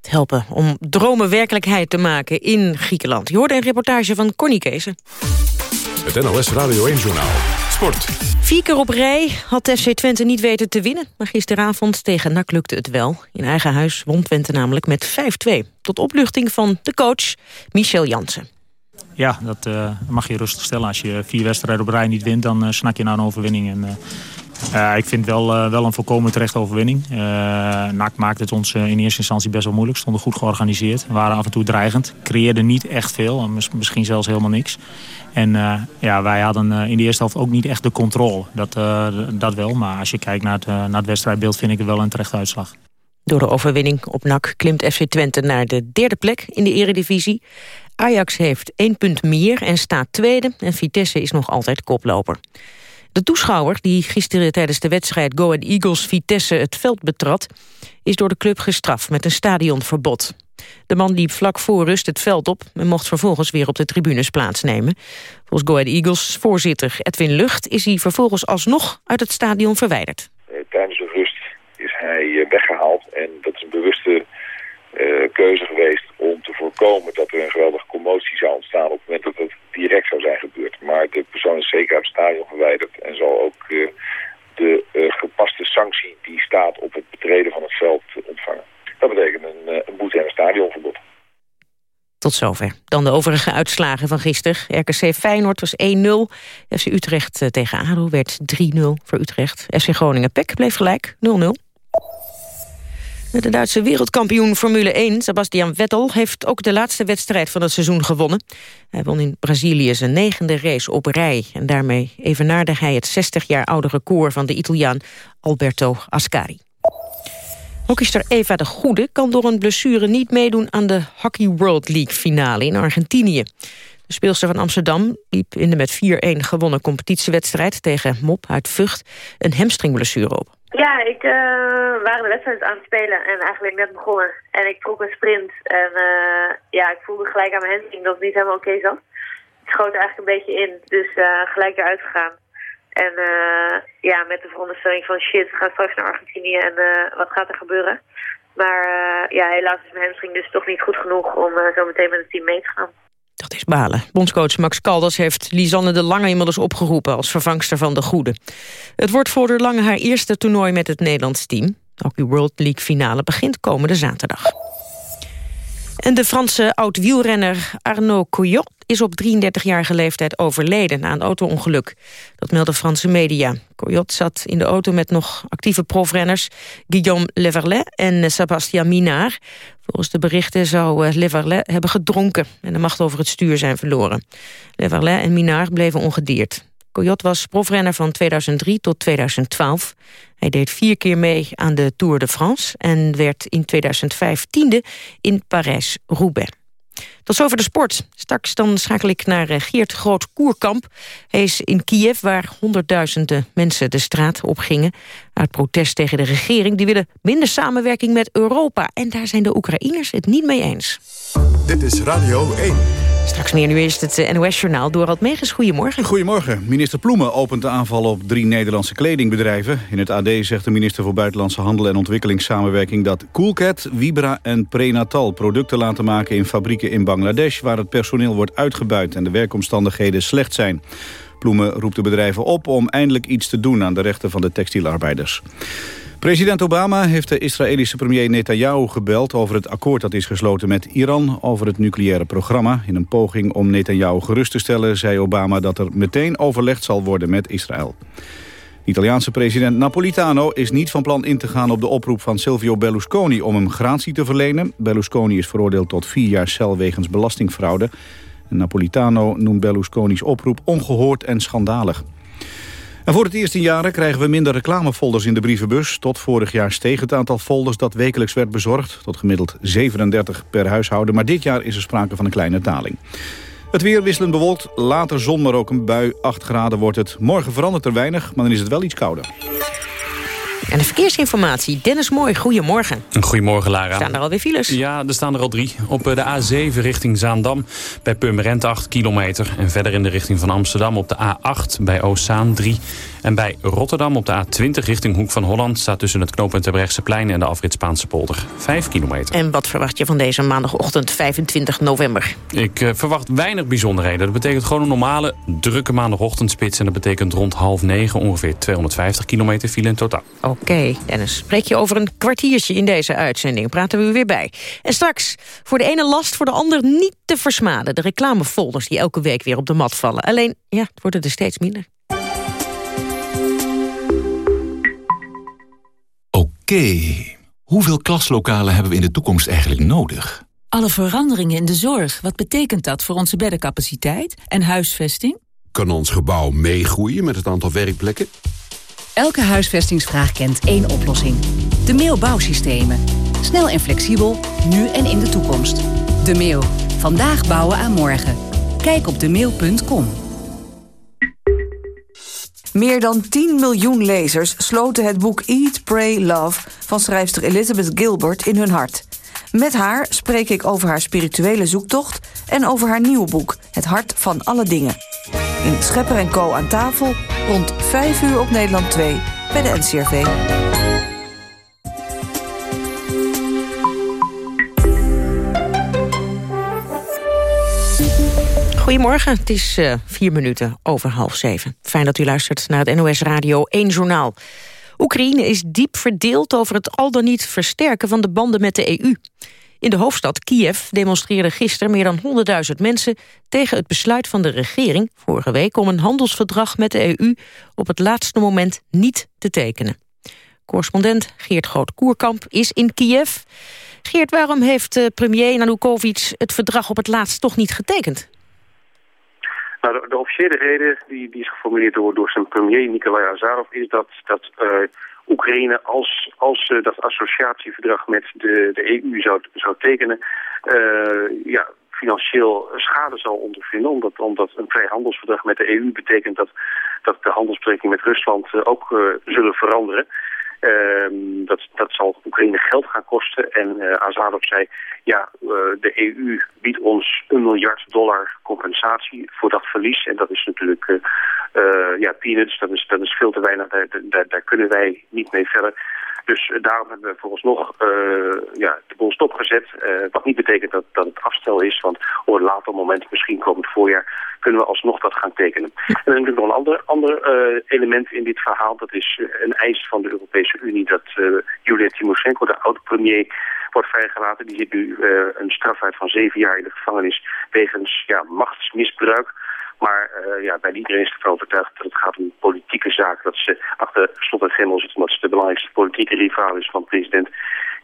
Het helpen om dromen werkelijkheid te maken in Griekenland. Je hoorde een reportage van Connie Keesen. Het NLS Radio 1 Journaal. Sport. Vier keer op rij had FC Twente niet weten te winnen. Maar gisteravond tegen NAC lukte het wel. In eigen huis won Twente namelijk met 5-2. Tot opluchting van de coach Michel Jansen. Ja, dat uh, mag je rustig stellen. Als je vier wedstrijden op rij niet wint, dan uh, snak je naar een overwinning. En, uh, ik vind wel, wel een volkomen terechte overwinning. NAC maakte het ons in eerste instantie best wel moeilijk. Stonden goed georganiseerd. Waren af en toe dreigend. Creëerden niet echt veel. Misschien zelfs helemaal niks. En uh, ja, wij hadden uh, in de eerste helft ook niet echt de controle. Dat, uh, dat wel, maar als je kijkt naar het, naar het wedstrijdbeeld vind ik het wel een terechte uitslag. Door de overwinning op NAC klimt FC Twente naar de derde plek in de eredivisie. Ajax heeft één punt meer en staat tweede. En Vitesse is nog altijd koploper. De toeschouwer die gisteren tijdens de wedstrijd Go Ahead Eagles Vitesse het veld betrad... is door de club gestraft met een stadionverbod. De man liep vlak voor rust het veld op en mocht vervolgens weer op de tribunes plaatsnemen. Volgens Go Ahead Eagles voorzitter Edwin Lucht is hij vervolgens alsnog uit het stadion verwijderd. Eh, tijdens de rust is hij eh, weggehaald en dat is een bewuste uh, keuze geweest om te voorkomen dat er een geweldige commotie zou ontstaan op het moment dat het direct zou zijn gebeurd. Maar de persoon is zeker uit het stadion verwijderd en zal ook de gepaste sanctie die staat op het betreden van het veld ontvangen. Dat betekent een, een boete en een stadionverbod. Tot zover. Dan de overige uitslagen van gisteren. RKC Feyenoord was 1-0. FC Utrecht tegen ADO werd 3-0 voor Utrecht. FC Groningen-Pek bleef gelijk 0-0. De Duitse wereldkampioen Formule 1, Sebastian Vettel... heeft ook de laatste wedstrijd van het seizoen gewonnen. Hij won in Brazilië zijn negende race op rij. En daarmee evenaarde hij het 60 jaar oude record van de Italiaan Alberto Ascari. Hockeyster Eva de Goede kan door een blessure niet meedoen... aan de Hockey World League finale in Argentinië. De speelster van Amsterdam liep in de met 4-1 gewonnen competitiewedstrijd... tegen Mop uit Vught een hamstringblessure op. Ja, ik uh, waren de wedstrijd aan het spelen en eigenlijk net begonnen. En ik trok een sprint en uh, ja, ik voelde gelijk aan mijn hamstring dat het niet helemaal oké okay zat. Ik schoot eigenlijk een beetje in, dus uh, gelijk eruit gegaan. En ja, met de veronderstelling van shit, gaan straks naar Argentinië en wat gaat er gebeuren? Maar ja, helaas is mijn hamstring dus toch niet goed genoeg om zo meteen met het team mee te gaan. Dat is balen. Bondscoach Max Caldas heeft Lisanne de Lange inmiddels opgeroepen... als vervangster van de Goede. Het wordt voor de Lange haar eerste toernooi met het Nederlands team. De Hockey World League finale begint komende zaterdag. En de Franse oud-wielrenner Arnaud Couillot is op 33-jarige leeftijd overleden na een auto-ongeluk. Dat melden Franse media. Couillot zat in de auto met nog actieve profrenners Guillaume Leverlet en Sébastien Minard. Volgens de berichten zou eh, Leverlet hebben gedronken en de macht over het stuur zijn verloren. Leverlet en Minard bleven ongedeerd. Coyot was profrenner van 2003 tot 2012. Hij deed vier keer mee aan de Tour de France... en werd in 2005 tiende in Parijs-Roubaix. Tot zover de sport. Straks dan schakel ik naar eh, Geert Groot-Koerkamp. Hij is in Kiev waar honderdduizenden mensen de straat op gingen... uit protest tegen de regering. Die willen minder samenwerking met Europa. En daar zijn de Oekraïners het niet mee eens. Dit is Radio 1. Straks meer, nu is het eh, NOS-journaal. Dorald Megens, goedemorgen. Goedemorgen. Minister Ploemen opent de aanval op drie Nederlandse kledingbedrijven. In het AD zegt de minister voor Buitenlandse Handel en Ontwikkelingssamenwerking... dat Coolcat, Vibra en Prenatal producten laten maken in fabrieken in Bangladesh... waar het personeel wordt uitgebuit en de werkomstandigheden slecht zijn. Ploemen roept de bedrijven op om eindelijk iets te doen aan de rechten van de textielarbeiders. President Obama heeft de Israëlische premier Netanyahu gebeld over het akkoord dat is gesloten met Iran over het nucleaire programma. In een poging om Netanyahu gerust te stellen zei Obama dat er meteen overlegd zal worden met Israël. Italiaanse president Napolitano is niet van plan in te gaan op de oproep van Silvio Berlusconi om hem gratie te verlenen. Berlusconi is veroordeeld tot vier jaar cel wegens belastingfraude. Napolitano noemt Berlusconi's oproep ongehoord en schandalig. En voor het eerst in jaren krijgen we minder reclamefolders in de brievenbus. Tot vorig jaar steeg het aantal folders dat wekelijks werd bezorgd... tot gemiddeld 37 per huishouden. Maar dit jaar is er sprake van een kleine daling. Het weer wisselend bewolkt, later zon, maar ook een bui. 8 graden wordt het. Morgen verandert er weinig, maar dan is het wel iets kouder. En de verkeersinformatie. Dennis Mooi, goedemorgen. Goedemorgen, Lara. Staan er alweer files? Ja, er staan er al drie. Op eh, de A7 richting Zaandam bij Purmerend 8 kilometer. En verder in de richting van Amsterdam op de A8 bij Oostzaan 3. En bij Rotterdam op de A20 richting Hoek van Holland... staat tussen het knooppunt plein en de afrit Spaanse polder. 5 kilometer. En wat verwacht je van deze maandagochtend 25 november? Ik uh, verwacht weinig bijzonderheden. Dat betekent gewoon een normale, drukke maandagochtendspits. En dat betekent rond half negen ongeveer 250 kilometer file in totaal. Oké, Dennis. Spreek je over een kwartiertje in deze uitzending. Praten we weer bij. En straks, voor de ene last, voor de ander niet te versmaden. De reclamefolders die elke week weer op de mat vallen. Alleen, ja, het wordt er steeds minder. Oké, hoeveel klaslokalen hebben we in de toekomst eigenlijk nodig? Alle veranderingen in de zorg, wat betekent dat voor onze beddencapaciteit en huisvesting? Kan ons gebouw meegroeien met het aantal werkplekken? Elke huisvestingsvraag kent één oplossing. De Mail Bouwsystemen. Snel en flexibel, nu en in de toekomst. De Mail. Vandaag bouwen aan morgen. Kijk op demail.com. Meer dan 10 miljoen lezers sloten het boek Eat, Pray, Love... van schrijfster Elizabeth Gilbert in hun hart. Met haar spreek ik over haar spirituele zoektocht... en over haar nieuwe boek, Het Hart van Alle Dingen. In Schepper en Co. aan tafel, rond 5 uur op Nederland 2... bij de NCRV. Goedemorgen, het is uh, vier minuten over half zeven. Fijn dat u luistert naar het NOS Radio 1 Journaal. Oekraïne is diep verdeeld over het al dan niet versterken van de banden met de EU. In de hoofdstad Kiev demonstreerden gisteren meer dan 100.000 mensen... tegen het besluit van de regering vorige week... om een handelsverdrag met de EU op het laatste moment niet te tekenen. Correspondent Geert Groot-Koerkamp is in Kiev. Geert, waarom heeft eh, premier Nanukovic het verdrag op het laatst toch niet getekend? Nou, de, officiële reden die, die is geformuleerd door, door zijn premier Nikolai Azarov is dat, dat uh, Oekraïne als, als uh, dat associatieverdrag met de, de EU zou, zou tekenen, uh, ja, financieel schade zal ondervinden. Omdat, omdat een vrijhandelsverdrag met de EU betekent dat, dat de handelsbetrekkingen met Rusland ook zullen veranderen. Um, dat, dat zal Oekraïne geld gaan kosten. En uh, zei, ja, uh, de EU biedt ons een miljard dollar compensatie voor dat verlies. En dat is natuurlijk, uh, ja, peanuts, dat is, dat is veel te weinig. Daar, daar kunnen wij niet mee verder. Dus daarom hebben we vooralsnog ja, de boel stopgezet. wat niet betekent dat, dat het afstel is, want op een later moment, misschien komend voorjaar, kunnen we alsnog dat gaan tekenen. En dan natuurlijk nog een ander, ander element in dit verhaal. Dat is een eis van de Europese Unie dat Julia Timoshenko, de oud-premier, wordt vrijgelaten. Die zit nu een straf uit van zeven jaar in de gevangenis wegens ja, machtsmisbruik. Maar uh, ja, bij iedereen is ervan overtuigd dat het gaat om politieke zaak. Dat ze achter slot en grendel zit, omdat ze de belangrijkste politieke rivaal is van president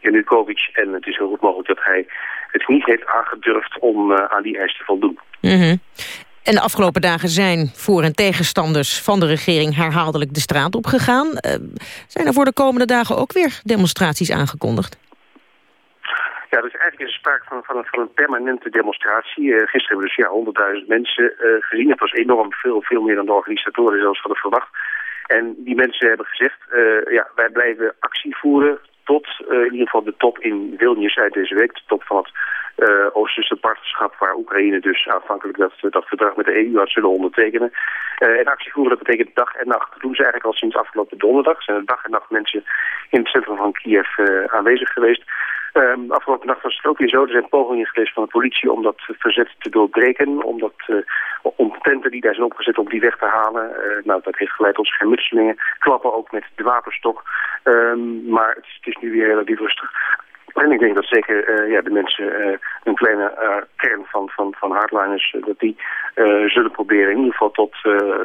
Janukovic. En het is heel goed mogelijk dat hij het niet heeft aangedurfd om uh, aan die eis te voldoen. -hmm. En de afgelopen dagen zijn voor- en tegenstanders van de regering herhaaldelijk de straat op gegaan. Uh, zijn er voor de komende dagen ook weer demonstraties aangekondigd? Ja, dus eigenlijk is er sprake van, van, van een permanente demonstratie. Uh, gisteren hebben we dus ja, honderdduizend mensen uh, gezien. Het was enorm veel, veel meer dan de organisatoren zelfs hadden verwacht. En die mensen hebben gezegd, uh, ja, wij blijven actie voeren tot in ieder geval de top in Vilnius uit deze week. De top van het uh, Oosterse partnerschap waar Oekraïne dus aanvankelijk dat, dat verdrag met de EU had zullen ondertekenen. Uh, en actie voeren, dat betekent dag en nacht. Dat doen ze eigenlijk al sinds afgelopen donderdag. zijn dag en nacht mensen in het centrum van Kiev uh, aanwezig geweest. Um, afgelopen nacht was het ook weer zo. Er zijn pogingen geweest van de politie om dat verzet te doorbreken. Om, dat, om tenten die daar zijn opgezet om die weg te halen. Nou, dat heeft geleid tot schermutselingen. Klappen ook met de wapenstok. Um, maar het, het, is nu weer relatief rustig. En ik denk dat zeker uh, ja, de mensen uh, een kleine uh, kern van, van, van hardliners... dat die zullen proberen in ieder geval tot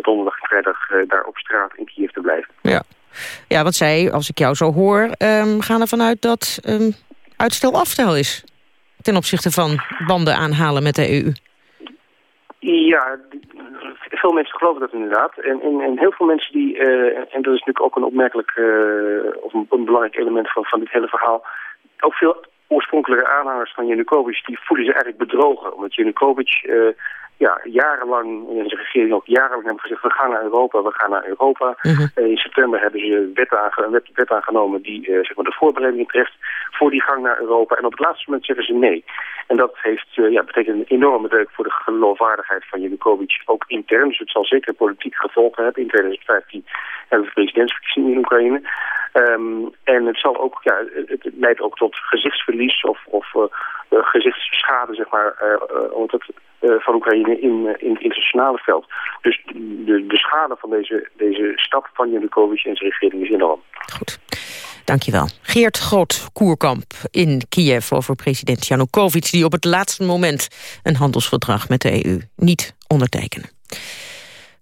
donderdag en vrijdag... daar op straat in Kiev te blijven. Ja. ja, wat zij, als ik jou zo hoor, um, gaan ervan uit dat um, uitstel afstel is... ten opzichte van banden aanhalen met de EU. Ja, veel mensen geloven dat inderdaad. En, en, en heel veel mensen die, en dat is natuurlijk ook een opmerkelijk... of een, een belangrijk element van, van dit hele verhaal ook veel oorspronkelijke aanhangers van Janukovic, die voelen zich eigenlijk bedrogen. Omdat Janukovic uh, ja, jarenlang, in zijn regering ook jarenlang hebben gezegd, we gaan naar Europa, we gaan naar Europa. -hmm. uh, in september hebben ze wet, aange wet, wet aangenomen die uh, zeg maar de voorbereiding treft voor die gang naar Europa. En op het laatste moment zeggen ze nee. En dat heeft, ja, betekent een enorme deuk voor de geloofwaardigheid van Janukovic, ook intern. Dus het zal zeker politiek gevolgen hebben. In 2015 hebben we presidentsverkiezingen in Oekraïne. Um, en het zal ook, ja, het, het leidt ook tot gezichtsverlies of, of gezichtsschade, zeg maar, uh, uh, van Oekraïne in, in het internationale veld. Dus de, de schade van deze, deze stap van Janukovic en zijn regering is enorm. Goed. Dankjewel. Geert Groot-Koerkamp in Kiev over president Janukovic... die op het laatste moment een handelsverdrag met de EU niet ondertekende.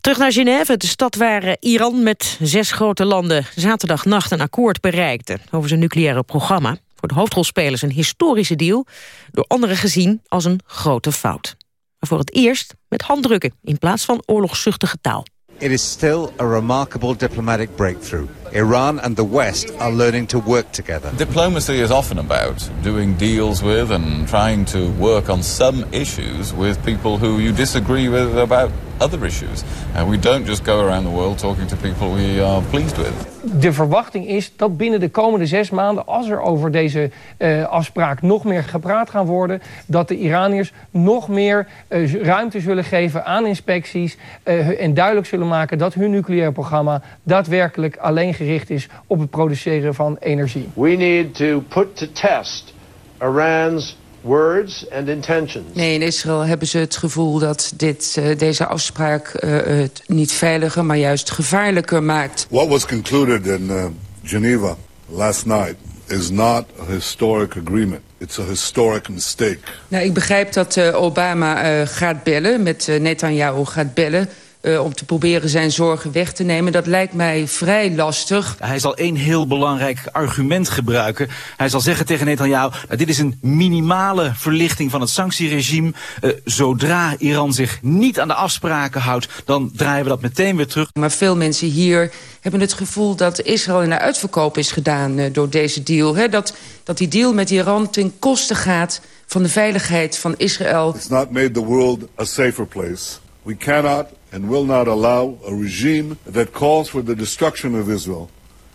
Terug naar Genève, de stad waar Iran met zes grote landen zaterdagnacht een akkoord bereikte over zijn nucleaire programma. Voor de hoofdrolspelers een historische deal, door anderen gezien als een grote fout. Maar voor het eerst met handdrukken in plaats van oorlogszuchtige taal. It is still a remarkable diplomatic breakthrough. Iran and the West are learning to work together. Diplomacy is often about doing deals with and trying to work on some issues with people who you disagree with about other issues. And we don't just go around the world talking to people we are pleased with. De verwachting is dat binnen de komende zes maanden, als er over deze uh, afspraak nog meer gepraat gaan worden, dat de Iraniërs nog meer uh, ruimte zullen geven aan inspecties uh, en duidelijk zullen maken dat hun nucleaire programma daadwerkelijk alleen gericht is op het produceren van energie. We need to put to test Iran's words and intentions. Nee, in Israël hebben ze het gevoel dat dit, uh, deze afspraak uh, het niet veiliger, maar juist gevaarlijker maakt. What was concluded in uh, Geneva last night is not a historic agreement. It's a historic mistake. Nou, ik begrijp dat Obama gaat bellen, met Netanyahu gaat bellen uh, om te proberen zijn zorgen weg te nemen. Dat lijkt mij vrij lastig. Hij zal één heel belangrijk argument gebruiken. Hij zal zeggen tegen Netanyahu... Nou, dit is een minimale verlichting van het sanctieregime. Uh, zodra Iran zich niet aan de afspraken houdt... dan draaien we dat meteen weer terug. Maar veel mensen hier hebben het gevoel dat Israël in de uitverkoop is gedaan... Uh, door deze deal. He, dat, dat die deal met Iran ten koste gaat van de veiligheid van Israël. It's not made the world a safer place. We cannot and will not allow a regime that calls for the destruction of Israel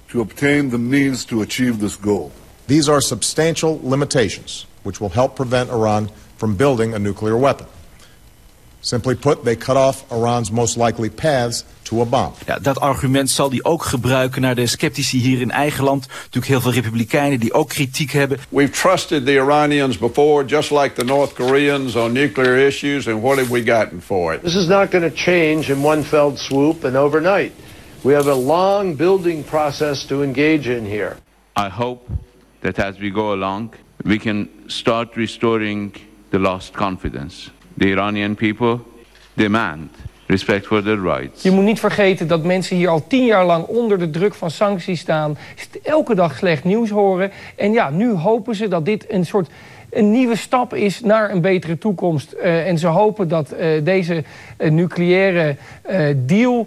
to obtain the means to achieve this goal. These are substantial limitations which will help prevent Iran from building a nuclear weapon. Simply put, they cut off Iran's most likely paths to a bomb. Ja, dat argument zal hij ook gebruiken naar de sceptici hier in eigen land. Natuurlijk heel veel republikeinen die ook kritiek hebben. We've trusted the Iranians before, just like the North Koreans on nuclear issues, and what have we gotten for it? This is not going to change in one fell swoop and overnight. We have a long building process to engage in here. I hope that as we go along, we can start restoring the lost confidence. The Iranian people demand respect for their rights. Je moet niet vergeten dat mensen hier al tien jaar lang onder de druk van sancties staan. Elke dag slecht nieuws horen. En ja, nu hopen ze dat dit een soort een nieuwe stap is naar een betere toekomst. Uh, en ze hopen dat uh, deze uh, nucleaire deal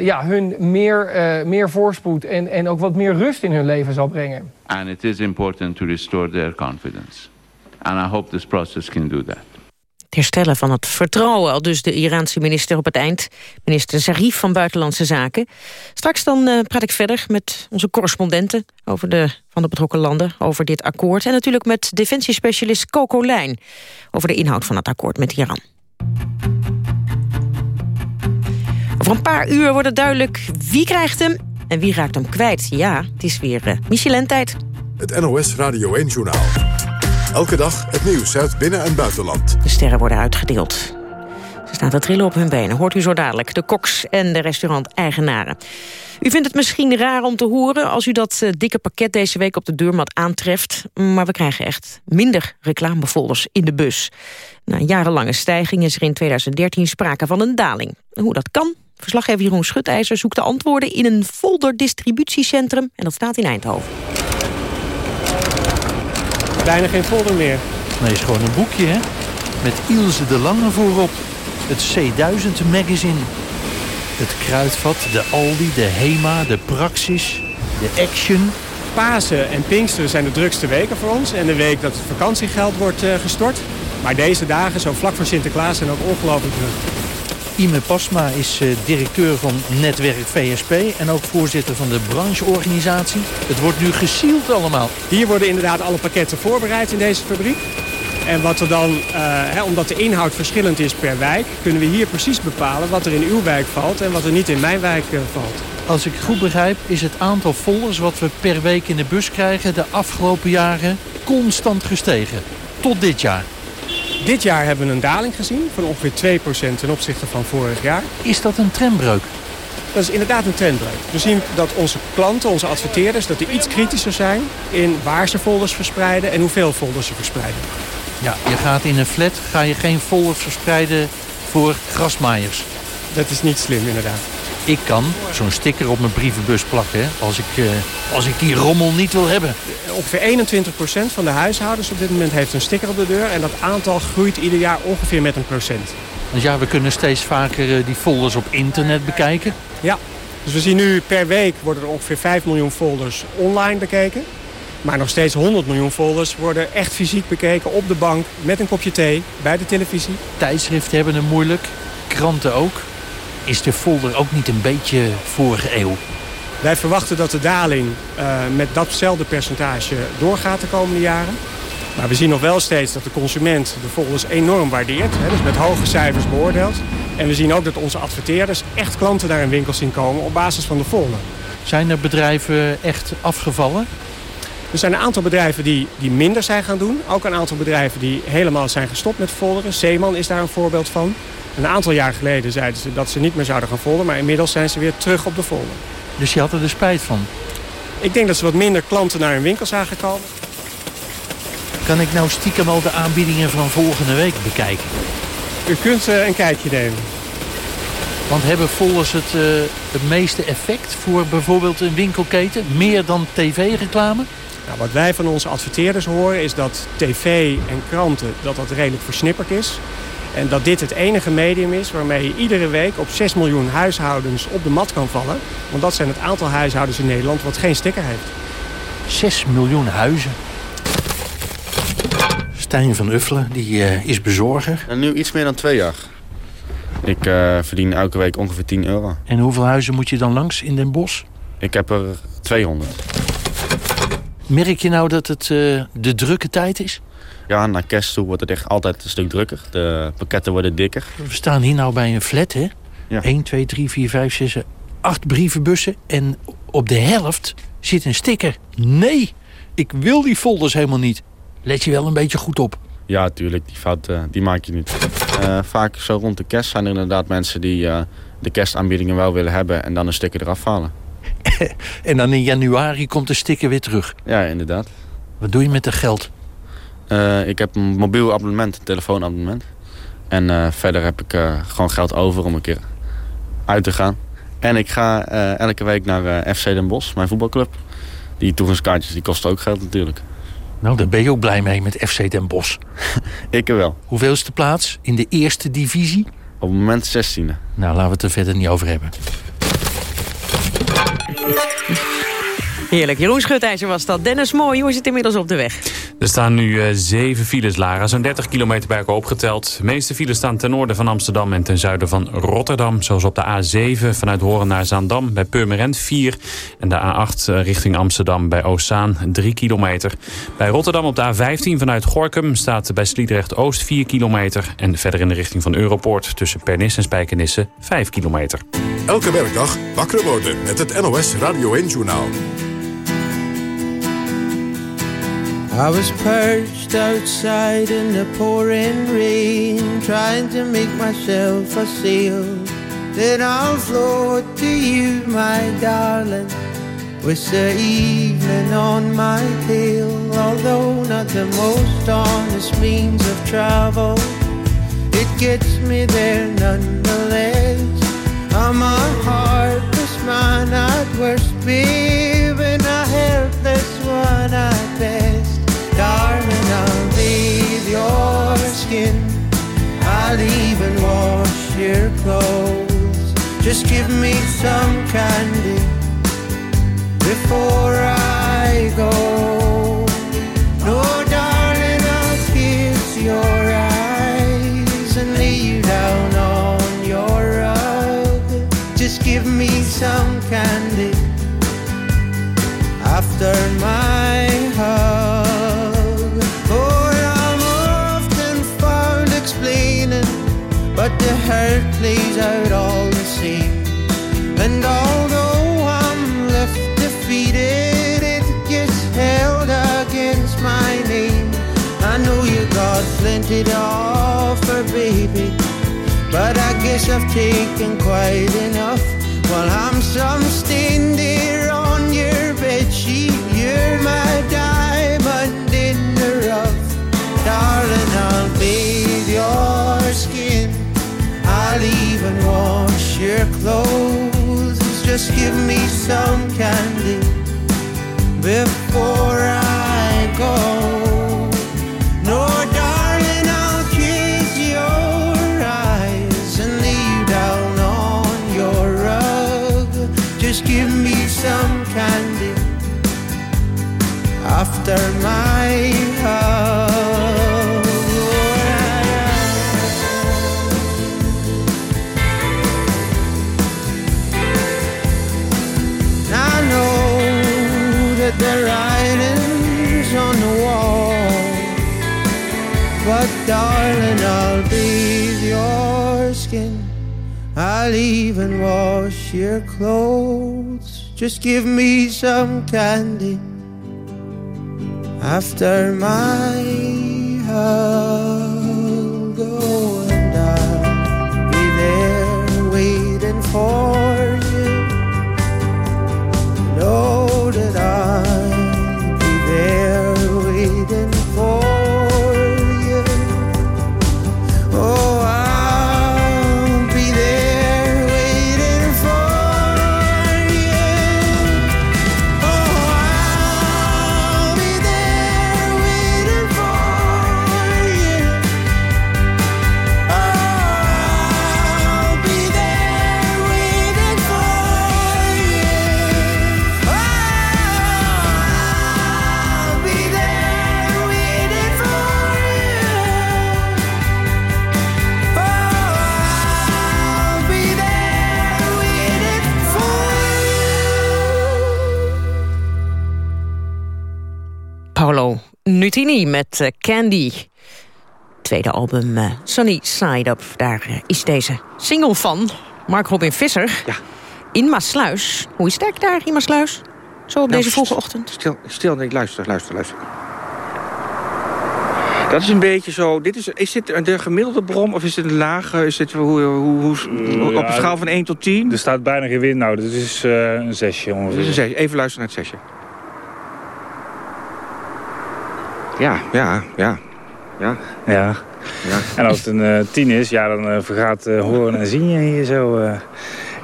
ja, hun meer, meer voorspoed en, en ook wat meer rust in hun leven zal brengen. And it is important to restore their confidence. And I hope this process can do that. Het herstellen van het vertrouwen, al dus de Iraanse minister op het eind. Minister Zarif van Buitenlandse Zaken. Straks dan uh, praat ik verder met onze correspondenten over de, van de betrokken landen over dit akkoord. En natuurlijk met defensiespecialist Coco Lijn over de inhoud van het akkoord met Iran. Over een paar uur wordt het duidelijk wie krijgt hem en wie raakt hem kwijt. Ja, het is weer uh, Michelin-tijd. Het NOS Radio 1-journaal. Elke dag het nieuws uit binnen- en buitenland. De sterren worden uitgedeeld. Ze staan te trillen op hun benen, hoort u zo dadelijk. De koks en de restauranteigenaren. U vindt het misschien raar om te horen als u dat uh, dikke pakket deze week op de deurmat aantreft. Maar we krijgen echt minder reclamefolders in de bus. Na een jarenlange stijging is er in 2013 sprake van een daling. Hoe dat kan? Verslaggever Jeroen Schutijzer zoekt de antwoorden in een folderdistributiecentrum. En dat staat in Eindhoven. Bijna geen folder meer. Nee, is gewoon een boekje, hè? Met Ilse de Lange voorop. Het C1000 magazine. Het Kruidvat, de Aldi, de Hema, de Praxis, de Action. Pasen en Pinksteren zijn de drukste weken voor ons. En de week dat het vakantiegeld wordt uh, gestort. Maar deze dagen, zo vlak voor Sinterklaas, zijn ook ongelooflijk druk. Ime Pasma is uh, directeur van Netwerk VSP en ook voorzitter van de brancheorganisatie. Het wordt nu gesield allemaal. Hier worden inderdaad alle pakketten voorbereid in deze fabriek. En wat er dan, uh, hè, omdat de inhoud verschillend is per wijk... kunnen we hier precies bepalen wat er in uw wijk valt en wat er niet in mijn wijk uh, valt. Als ik het goed begrijp is het aantal folders wat we per week in de bus krijgen... de afgelopen jaren constant gestegen. Tot dit jaar. Dit jaar hebben we een daling gezien van ongeveer 2% ten opzichte van vorig jaar. Is dat een trendbreuk? Dat is inderdaad een trendbreuk. We zien dat onze klanten, onze adverteerders, dat die iets kritischer zijn in waar ze folders verspreiden en hoeveel folders ze verspreiden. Ja, je gaat in een flat, ga je geen folders verspreiden voor grasmaaiers. Dat is niet slim inderdaad. Ik kan zo'n sticker op mijn brievenbus plakken als ik, uh, als ik die rommel niet wil hebben. Ongeveer 21% van de huishoudens op dit moment heeft een sticker op de deur. En dat aantal groeit ieder jaar ongeveer met een procent. Dus ja, we kunnen steeds vaker uh, die folders op internet bekijken. Ja, dus we zien nu per week worden er ongeveer 5 miljoen folders online bekeken. Maar nog steeds 100 miljoen folders worden echt fysiek bekeken op de bank met een kopje thee bij de televisie. Tijdschriften hebben het moeilijk, kranten ook. Is de folder ook niet een beetje vorige eeuw? Wij verwachten dat de daling uh, met datzelfde percentage doorgaat de komende jaren. Maar we zien nog wel steeds dat de consument de folders enorm waardeert. Hè, dus met hoge cijfers beoordeelt. En we zien ook dat onze adverteerders echt klanten naar een winkel zien komen op basis van de folder. Zijn er bedrijven echt afgevallen? Er zijn een aantal bedrijven die, die minder zijn gaan doen. Ook een aantal bedrijven die helemaal zijn gestopt met folderen. Zeeman is daar een voorbeeld van. Een aantal jaar geleden zeiden ze dat ze niet meer zouden gaan folderen. Maar inmiddels zijn ze weer terug op de folder. Dus je had er de spijt van? Ik denk dat ze wat minder klanten naar hun winkel zagen komen. Kan ik nou stiekem al de aanbiedingen van volgende week bekijken? U kunt uh, een kijkje nemen. Want hebben folders het, uh, het meeste effect voor bijvoorbeeld een winkelketen? Meer dan tv-reclame? Nou, wat wij van onze adverteerders horen is dat tv en kranten dat dat redelijk versnipperd is. En dat dit het enige medium is waarmee je iedere week op 6 miljoen huishoudens op de mat kan vallen. Want dat zijn het aantal huishoudens in Nederland wat geen sticker heeft. 6 miljoen huizen. Stijn van Uffelen, die uh, is bezorger. En nu iets meer dan twee jaar. Ik uh, verdien elke week ongeveer 10 euro. En hoeveel huizen moet je dan langs in Den Bosch? Ik heb er 200. Merk je nou dat het uh, de drukke tijd is? Ja, naar kerst toe wordt het echt altijd een stuk drukker. De pakketten worden dikker. We staan hier nou bij een flat, hè? Ja. 1, 2, 3, 4, 5, 6, 8 brievenbussen. En op de helft zit een sticker. Nee, ik wil die folders helemaal niet. Let je wel een beetje goed op. Ja, tuurlijk. Die fout uh, die maak je niet. Uh, vaak zo rond de kerst zijn er inderdaad mensen die uh, de kerstaanbiedingen wel willen hebben... en dan een sticker eraf halen. en dan in januari komt de sticker weer terug? Ja, inderdaad. Wat doe je met dat geld? Uh, ik heb een mobiel abonnement, een telefoonabonnement. En uh, verder heb ik uh, gewoon geld over om een keer uit te gaan. En ik ga elke week naar FC Den Bosch, mijn voetbalclub. Die toegangskaartjes die kosten ook geld natuurlijk. Nou, daar ben je ook blij mee met FC Den Bosch. ik er wel. Hoeveelste plaats in de eerste divisie? Op het moment 16e. Nou, laten we het er verder niet over hebben. Heerlijk. Jeroen Schutijzer was dat. Dennis Mooi, hoe is het inmiddels op de weg? Er staan nu uh, zeven files, Lara. Zo'n 30 kilometer bij elkaar opgeteld. De meeste files staan ten noorden van Amsterdam en ten zuiden van Rotterdam. Zoals op de A7 vanuit Horen naar Zaandam bij Purmerend 4. En de A8 uh, richting Amsterdam bij Oostzaan 3 kilometer. Bij Rotterdam op de A15 vanuit Gorkum staat bij Sliedrecht Oost 4 kilometer. En verder in de richting van Europoort tussen Pernis en Spijkenisse 5 kilometer. Elke werkdag wakker worden met het NOS Radio 1-journaal. I was perched outside in the pouring rain, trying to make myself a sail. Then I'll float to you, my darling, with the evening on my tail. Although not the most honest means of travel, it gets me there nonetheless. I'm a heartless man at worst, babe, a helpless one at best. Darling, I'll bathe your skin. I'll even wash your clothes. Just give me some candy before I go. No, darling, I'll kiss your eyes and lay you down on your rug. Just give me some candy after my hug. But the hurt plays out all the same. And although I'm left defeated, it gets held against my name. I know you got plenty to offer, baby, but I guess I've taken quite enough. While I'm some stain Just give me some candy before I go. No, darling, I'll kiss your eyes and lay you down on your rug. Just give me some candy after my I'll even wash your clothes. Just give me some candy after my hug. Oh, and I'll be there waiting for Nutini met eh, Candy. Tweede album eh, Sunny Side Up. Daar eh, is deze single van. Mark Robin Visser. Ja. In Maasluis. Hoe is het daar in Maasluis? Zo op Nou, deze vroege ochtend. Stil, stil nee, luister, luister, luister. Dat is een beetje zo. Dit is, is dit de gemiddelde brom of is dit een lage? Is dit hoe, hoe, hoe- op een schaal van 1 tot 10? Er staat bijna geen wind. Nou, dit is eh, een zesje ongeveer. Dit is een zesje. Even luisteren naar het zesje. Ja, ja, ja. Ja. Ja. En als het een eh, tien is, ja, dan eh, vergaat eh, horen en zien je hier zo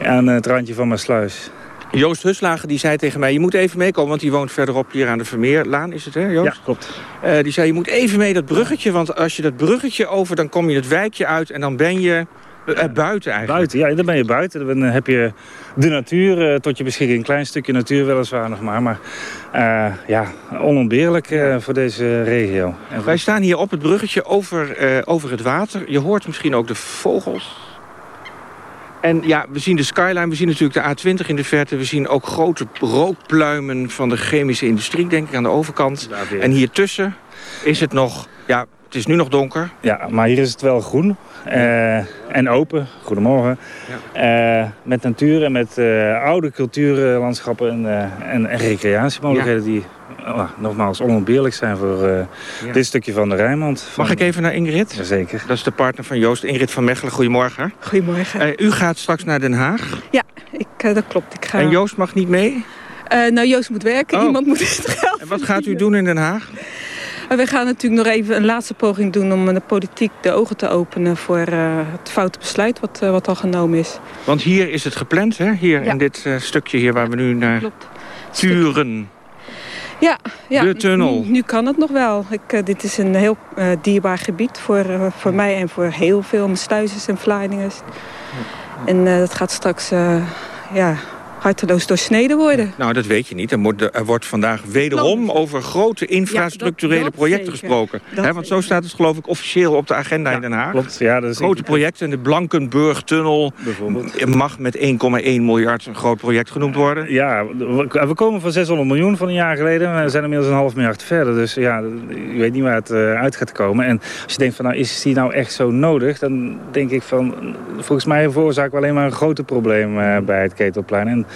aan het randje van mijn sluis. Joost Huslager die zei tegen mij, je moet even meekomen... want die woont verderop hier aan de Vermeerlaan, is het hè Joost? Ja, klopt. Die zei, je moet even mee dat bruggetje... want als je dat bruggetje over, dan kom je het wijkje uit... en dan ben je Uh, buiten eigenlijk? Buiten, ja, dan ben je buiten. Dan heb je de natuur uh, tot je beschikking. Een klein stukje natuur weliswaar nog maar. Maar uh, ja, onontbeerlijk voor deze regio. En Wij staan hier op het bruggetje over, over het water. Je hoort misschien ook de vogels. En ja, we zien de skyline, we zien natuurlijk de A20 in de verte. We zien ook grote rookpluimen van de chemische industrie, denk ik, aan de overkant. En hier tussen is het nog... Ja, het is nu nog donker. Ja, maar hier is het wel groen uh, en open. Goedemorgen. Ja. Uh, met natuur en met uh, oude cultuurlandschappen en, en, en recreatiemogelijkheden... Ja. die oh, nogmaals onontbeerlijk zijn voor ja. dit stukje van de Rijnmond. Mag ik even naar Ingrid? Jazeker. Dat is de partner van Joost, Ingrid van Mechelen. Goedemorgen. Goedemorgen. u gaat straks naar Den Haag? Ja, ik, dat klopt. Ik ga... En Joost mag niet mee? nou, Joost moet werken. Oh. Iemand moet het geld En wat gaat u doen in Den Haag? We gaan natuurlijk nog even een laatste poging doen om de politiek de ogen te openen voor uh, het foute besluit wat, uh, wat al genomen is. Want hier is het gepland, hè? Hier ja. in dit stukje hier waar we nu naar Klopt. turen. Ja, ja. De tunnel. Nu, nu kan het nog wel. Ik, dit is een heel dierbaar gebied voor, voor mij en voor heel veel sluizers en Vlaardingers. En dat gaat straks ja, harteloos doorsneden worden. Nou, dat weet je niet. Er wordt, er wordt vandaag wederom over grote infrastructurele ja, dat, dat projecten zeker. gesproken. He, want zo staat het geloof ik officieel op de agenda ja, in Den Haag. Klopt, ja, dat is grote projecten. De Blankenburg-tunnel mag met 1,1 miljard een groot project genoemd worden. Ja, we komen van 600 miljoen van een jaar geleden. We zijn inmiddels een half miljard verder. Dus ja, je weet niet waar het uh, uit gaat komen. En als je denkt van, nou, is die nou echt zo nodig? Dan denk ik van, volgens mij veroorzaken we alleen maar een groter probleem uh, bij het Ketelplein. En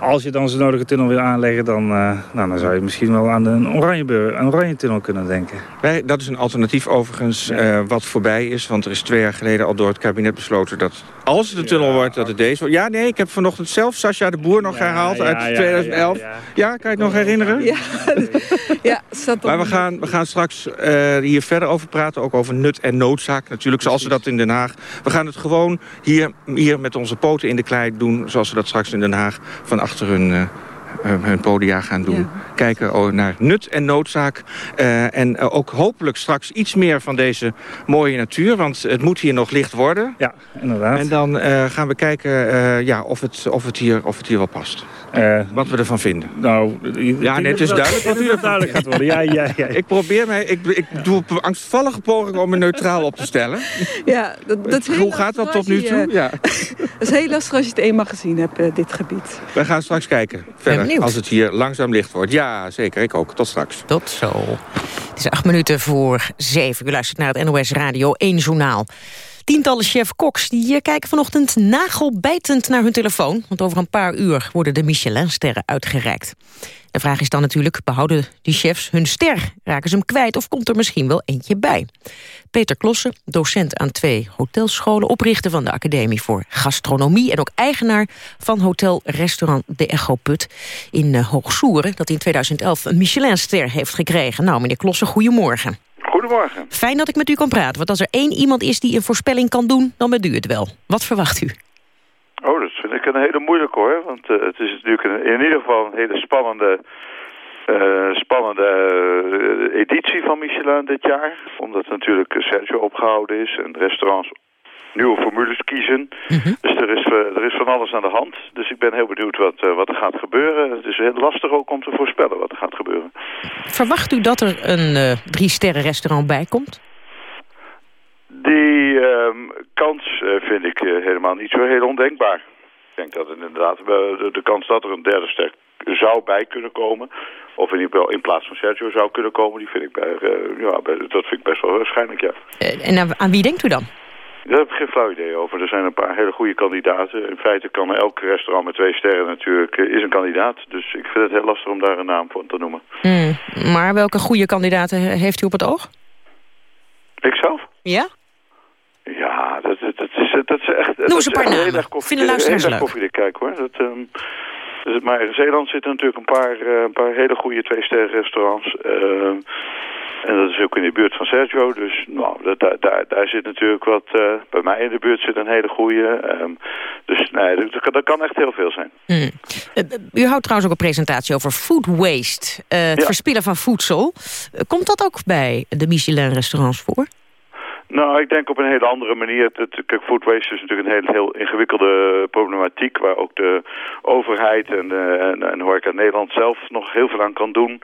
als je dan zo'n nodige tunnel wil aanleggen... dan, uh, nou, dan zou je misschien wel aan een oranje, een oranje tunnel kunnen denken. Wij, dat is een alternatief overigens ja. uh, wat voorbij is. Want er is twee jaar geleden al door het kabinet besloten... dat als het een tunnel ja. wordt, dat het deze wordt. Ja, nee, ik heb vanochtend zelf Sascha de Boer nog ja, herhaald uit 2011. Ja, kan je het nog herinneren? Ja, ja Maar we gaan, we gaan straks uh, hier verder over praten. Ook over nut en noodzaak natuurlijk, zoals we dat in Den Haag. We gaan het gewoon hier, hier met onze poten in de klei doen... zoals we dat straks in Den Haag van achter hun, uh, hun podia gaan doen. Ja. Kijken naar nut en noodzaak. Uh, en uh, ook hopelijk straks iets meer van deze mooie natuur. Want het moet hier nog licht worden. Ja, inderdaad. En dan gaan we kijken ja, of, het, of, het hier, of het hier wel past. Uh, wat we ervan vinden. Nou, ja, nee, het is duidelijk wat u ervan duidelijk gaat worden. Ja, ja, ja. ik probeer mij, ik, ik doe angstvallige pogingen om me neutraal op te stellen. Ja, dat, dat Hoe gaat dat tot nu toe? Ja. dat is heel lastig als je het eenmaal gezien hebt, uh, dit gebied. Wij gaan straks kijken verder, als het hier langzaam licht wordt. Ja, zeker, ik ook. Tot straks. Tot zo. Het is acht minuten voor zeven. U luistert naar het NOS Radio 1 Journaal. Tientallen chef-koks die kijken vanochtend nagelbijtend naar hun telefoon. Want over een paar uur worden de Michelinsterren uitgereikt. De vraag is dan natuurlijk, behouden die chefs hun ster? Raken ze hem kwijt of komt er misschien wel eentje bij? Peter Klossen, docent aan twee hotelscholen... oprichter van de Academie voor Gastronomie... en ook eigenaar van hotel-restaurant De Echo Put in uh, Hoogsoeren... dat in 2011 een Michelinster heeft gekregen. Nou, meneer Klossen, goedemorgen. Goedemorgen. Fijn dat ik met u kan praten, want als er één iemand is die een voorspelling kan doen... dan bent u het wel. Wat verwacht u? Oh, dat vind ik een hele moeilijke hoor. Want uh, het is natuurlijk een, in ieder geval een hele spannende, uh, spannende uh, editie van Michelin dit jaar. Omdat natuurlijk Sergio opgehouden is en restaurants nieuwe formules kiezen. Mm -hmm. Dus er is, er is van alles aan de hand. Dus ik ben heel benieuwd wat, wat er gaat gebeuren. Het is heel lastig ook om te voorspellen wat er gaat gebeuren. Verwacht u dat er een drie sterren restaurant bij komt? Die um, kans uh, vind ik uh, helemaal niet zo heel ondenkbaar. Ik denk dat het inderdaad de, de kans dat er een derde ster zou bij kunnen komen... of in ieder geval in plaats van Sergio zou kunnen komen... die vind ik bij, uh, ja, bij, dat vind ik best wel waarschijnlijk, ja. en aan, aan wie denkt u dan? Daar heb ik geen flauw idee over. Er zijn een paar hele goede kandidaten. In feite kan elk restaurant met twee sterren natuurlijk is een kandidaat. Dus ik vind het heel lastig om daar een naam voor te noemen. Mm, maar welke goede kandidaten heeft u op het oog? Ikzelf? Ja? Ja, dat, dat, dat, is, dat is echt... Noem eens een paar namen. Heel koffie, Vinden luisteraars heel erg koffiedik kijk hoor. Dat, um, dus, maar in Zeeland zitten natuurlijk een paar, uh, een paar hele goede twee-sterren restaurants. Uh, en dat is ook in de buurt van Sergio. Dus nou, daar, daar, daar zit natuurlijk wat... Uh, bij mij in de buurt zit een hele goede. Um, dus nee, dat, dat, kan echt heel veel zijn. Hmm. U houdt trouwens ook een presentatie over food waste. het ja. verspillen van voedsel. Komt dat ook bij de Michelin restaurants voor? Nou, ik denk op een hele andere manier. Het, kijk, food waste is natuurlijk een heel, heel ingewikkelde problematiek... waar ook de overheid en, uh, en, en Horeca Nederland zelf nog heel veel aan kan doen.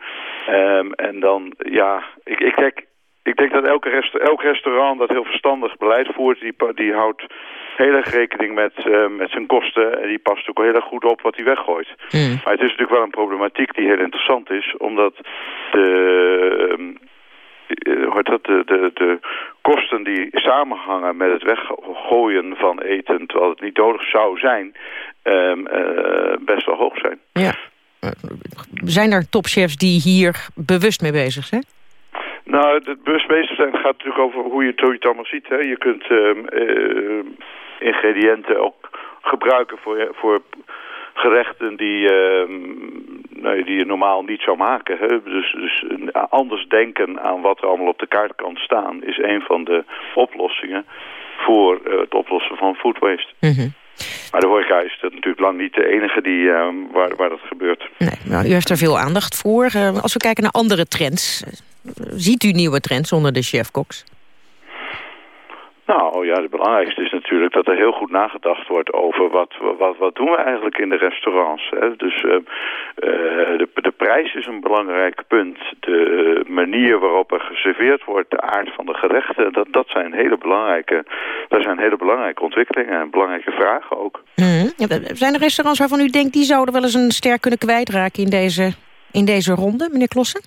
Um, en dan, ja, ik, ik denk... Ik denk dat elke rest, elk restaurant dat heel verstandig beleid voert, die, die houdt heel erg rekening met, uh, met zijn kosten. En die past ook heel erg goed op wat hij weggooit. Mm. Maar het is natuurlijk wel een problematiek die heel interessant is. Omdat de, uh, hoort dat, de, de, de kosten die samenhangen met het weggooien van eten... terwijl het niet nodig zou zijn, uh, best wel hoog zijn. Ja. Zijn er topchefs die hier bewust mee bezig zijn? Nou, het bewust bezig zijn gaat natuurlijk over hoe je, hoe je het allemaal ziet. Hè. Je kunt uh, ingrediënten ook gebruiken voor, voor gerechten die, uh, nou, die je normaal niet zou maken. Hè? Dus, dus anders denken aan wat er allemaal op de kaart kan staan... is een van de oplossingen voor uh, het oplossen van food waste. Mhm. Maar de horeca is dat natuurlijk lang niet de enige die, uh, waar, waar dat gebeurt. Nee, nou, u heeft er veel aandacht voor. Uh, als we kijken naar andere trends... ziet u nieuwe trends onder de chef-koks? Nou ja, het belangrijkste is natuurlijk dat er heel goed nagedacht wordt over wat, wat, wat doen we eigenlijk in de restaurants. Hè? Dus uh, de, de prijs is een belangrijk punt. De manier waarop er geserveerd wordt, de aard van de gerechten, dat, dat zijn hele belangrijke, dat zijn hele belangrijke ontwikkelingen en belangrijke vragen ook. Mm Zijn er restaurants waarvan u denkt die zouden wel eens een ster kunnen kwijtraken in deze, in deze ronde, meneer Klossen?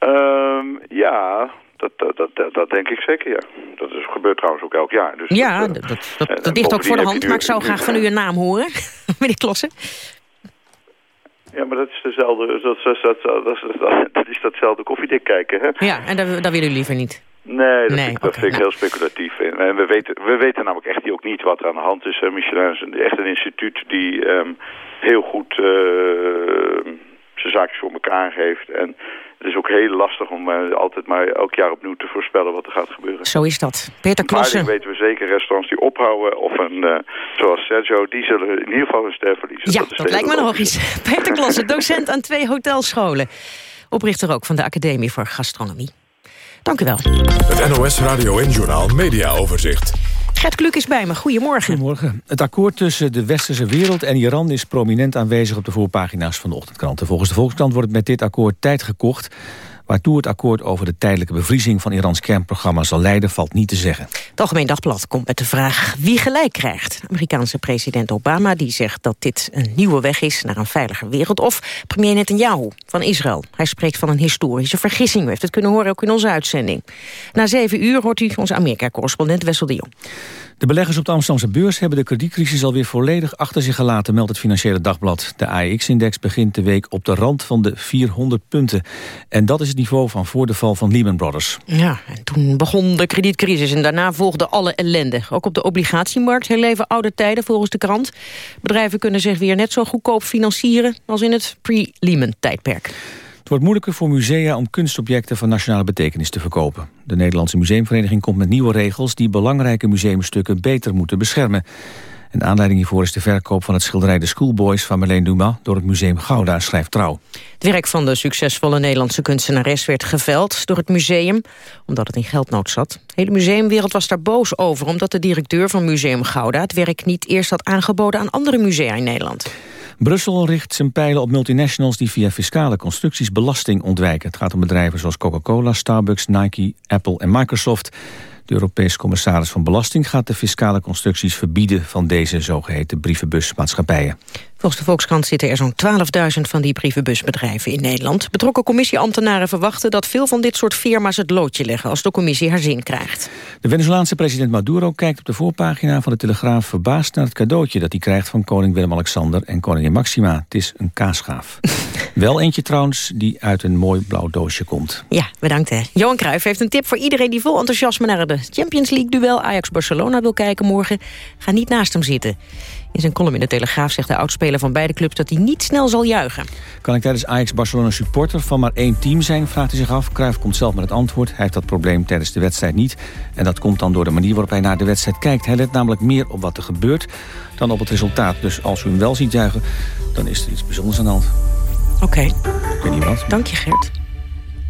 Um, ja, dat, dat, dat, dat, denk ik zeker, ja. Dat is, gebeurt trouwens ook elk jaar. Dus ja, dat, dat, dat, dat ligt ook voor de hand, maar ik zou graag van u een naam horen, meneer Klossen. Ja, maar dat is dezelfde, dat, dat, dat, dat, dat is datzelfde koffiedik kijken, hè? Ja, en dat, dat willen u liever niet? Nee, dat, nee, vind, dat vind ik nou. heel speculatief. En we weten, we weten namelijk echt ook niet wat er aan de hand is. Michelin is echt een instituut die um, heel goed uh, zijn zaakjes voor elkaar heeft. En het is ook heel lastig om uh, altijd maar elk jaar opnieuw te voorspellen wat er gaat gebeuren. Zo is dat. Peter Klossen. Maar weten we zeker, restaurants die ophouden of een, uh, zoals Sergio, die zullen in ieder geval hun ster verliezen. Ja, dat, dat lijkt me nog eens. Peter Klossen, docent aan twee hotelscholen. Oprichter ook van de Academie voor Gastronomie. Dank u wel. Het NOS Radio en Journaal Media Overzicht. Gert Kluk is bij me. Goedemorgen. Goedemorgen. Het akkoord tussen de westerse wereld en Iran is prominent aanwezig op de voorpagina's van de ochtendkranten. Volgens de Volkskrant wordt met dit akkoord tijd gekocht Waartoe het akkoord over de tijdelijke bevriezing van Irans kernprogramma zal leiden, valt niet te zeggen. Het Algemeen Dagblad komt met de vraag wie gelijk krijgt. Amerikaanse president Obama die zegt dat dit een nieuwe weg is naar een veiliger wereld. Of premier Netanyahu van Israël. Hij spreekt van een historische vergissing. U heeft het kunnen horen ook in onze uitzending. Na zeven uur hoort u onze Amerika-correspondent Wessel de Jong. De beleggers op de Amsterdamse beurs hebben de kredietcrisis alweer volledig achter zich gelaten, meldt het Financiële Dagblad. De AEX-index begint de week op de rand van de 400 punten. En dat is het niveau van voor de val van Lehman Brothers. Ja, en toen begon de kredietcrisis en daarna volgde alle ellende. Ook op de obligatiemarkt herleven oude tijden volgens de krant. Bedrijven kunnen zich weer net zo goedkoop financieren als in het pre-Lehman tijdperk. Het wordt moeilijker voor musea om kunstobjecten van nationale betekenis te verkopen. De Nederlandse Museumvereniging komt met nieuwe regels die belangrijke museumstukken beter moeten beschermen. En de aanleiding hiervoor is de verkoop van het schilderij De Schoolboys van Marleen Dumas door het Museum Gouda, schrijft Trouw. Het werk van de succesvolle Nederlandse kunstenares werd geveld door het museum, omdat het in geldnood zat. De hele museumwereld was daar boos over, omdat de directeur van Museum Gouda het werk niet eerst had aangeboden aan andere musea in Nederland. Brussel richt zijn pijlen op multinationals die via fiscale constructies belasting ontwijken. Het gaat om bedrijven zoals Coca-Cola, Starbucks, Nike, Apple en Microsoft. De Europese commissaris van Belasting gaat de fiscale constructies verbieden van deze zogeheten brievenbusmaatschappijen. Volgens de Volkskrant zitten er zo'n 12.000 van die brievenbusbedrijven in Nederland. Betrokken commissieambtenaren verwachten dat veel van dit soort firma's het loodje leggen als de commissie haar zin krijgt. De Venezolaanse president Maduro kijkt op de voorpagina van de Telegraaf verbaasd naar het cadeautje dat hij krijgt van koning Willem-Alexander en koningin Maxima. Het is een kaasgaaf. Wel eentje trouwens die uit een mooi blauw doosje komt. Ja, bedankt hè. Johan Cruijff heeft een tip voor iedereen die vol enthousiasme naar de Champions League duel Ajax-Barcelona wil kijken morgen. Ga niet naast hem zitten. In zijn column in de Telegraaf zegt de oudspeler van beide clubs dat hij niet snel zal juichen. Kan ik tijdens Ajax-Barcelona supporter van maar één team zijn, vraagt hij zich af. Cruijff komt zelf met het antwoord. Hij heeft dat probleem tijdens de wedstrijd niet. En dat komt dan door de manier waarop hij naar de wedstrijd kijkt. Hij let namelijk meer op wat er gebeurt dan op het resultaat. Dus als u hem wel ziet juichen, dan is er iets bijzonders aan de hand. Oké. Okay. Ik weet niet wat. Dank je, Gert.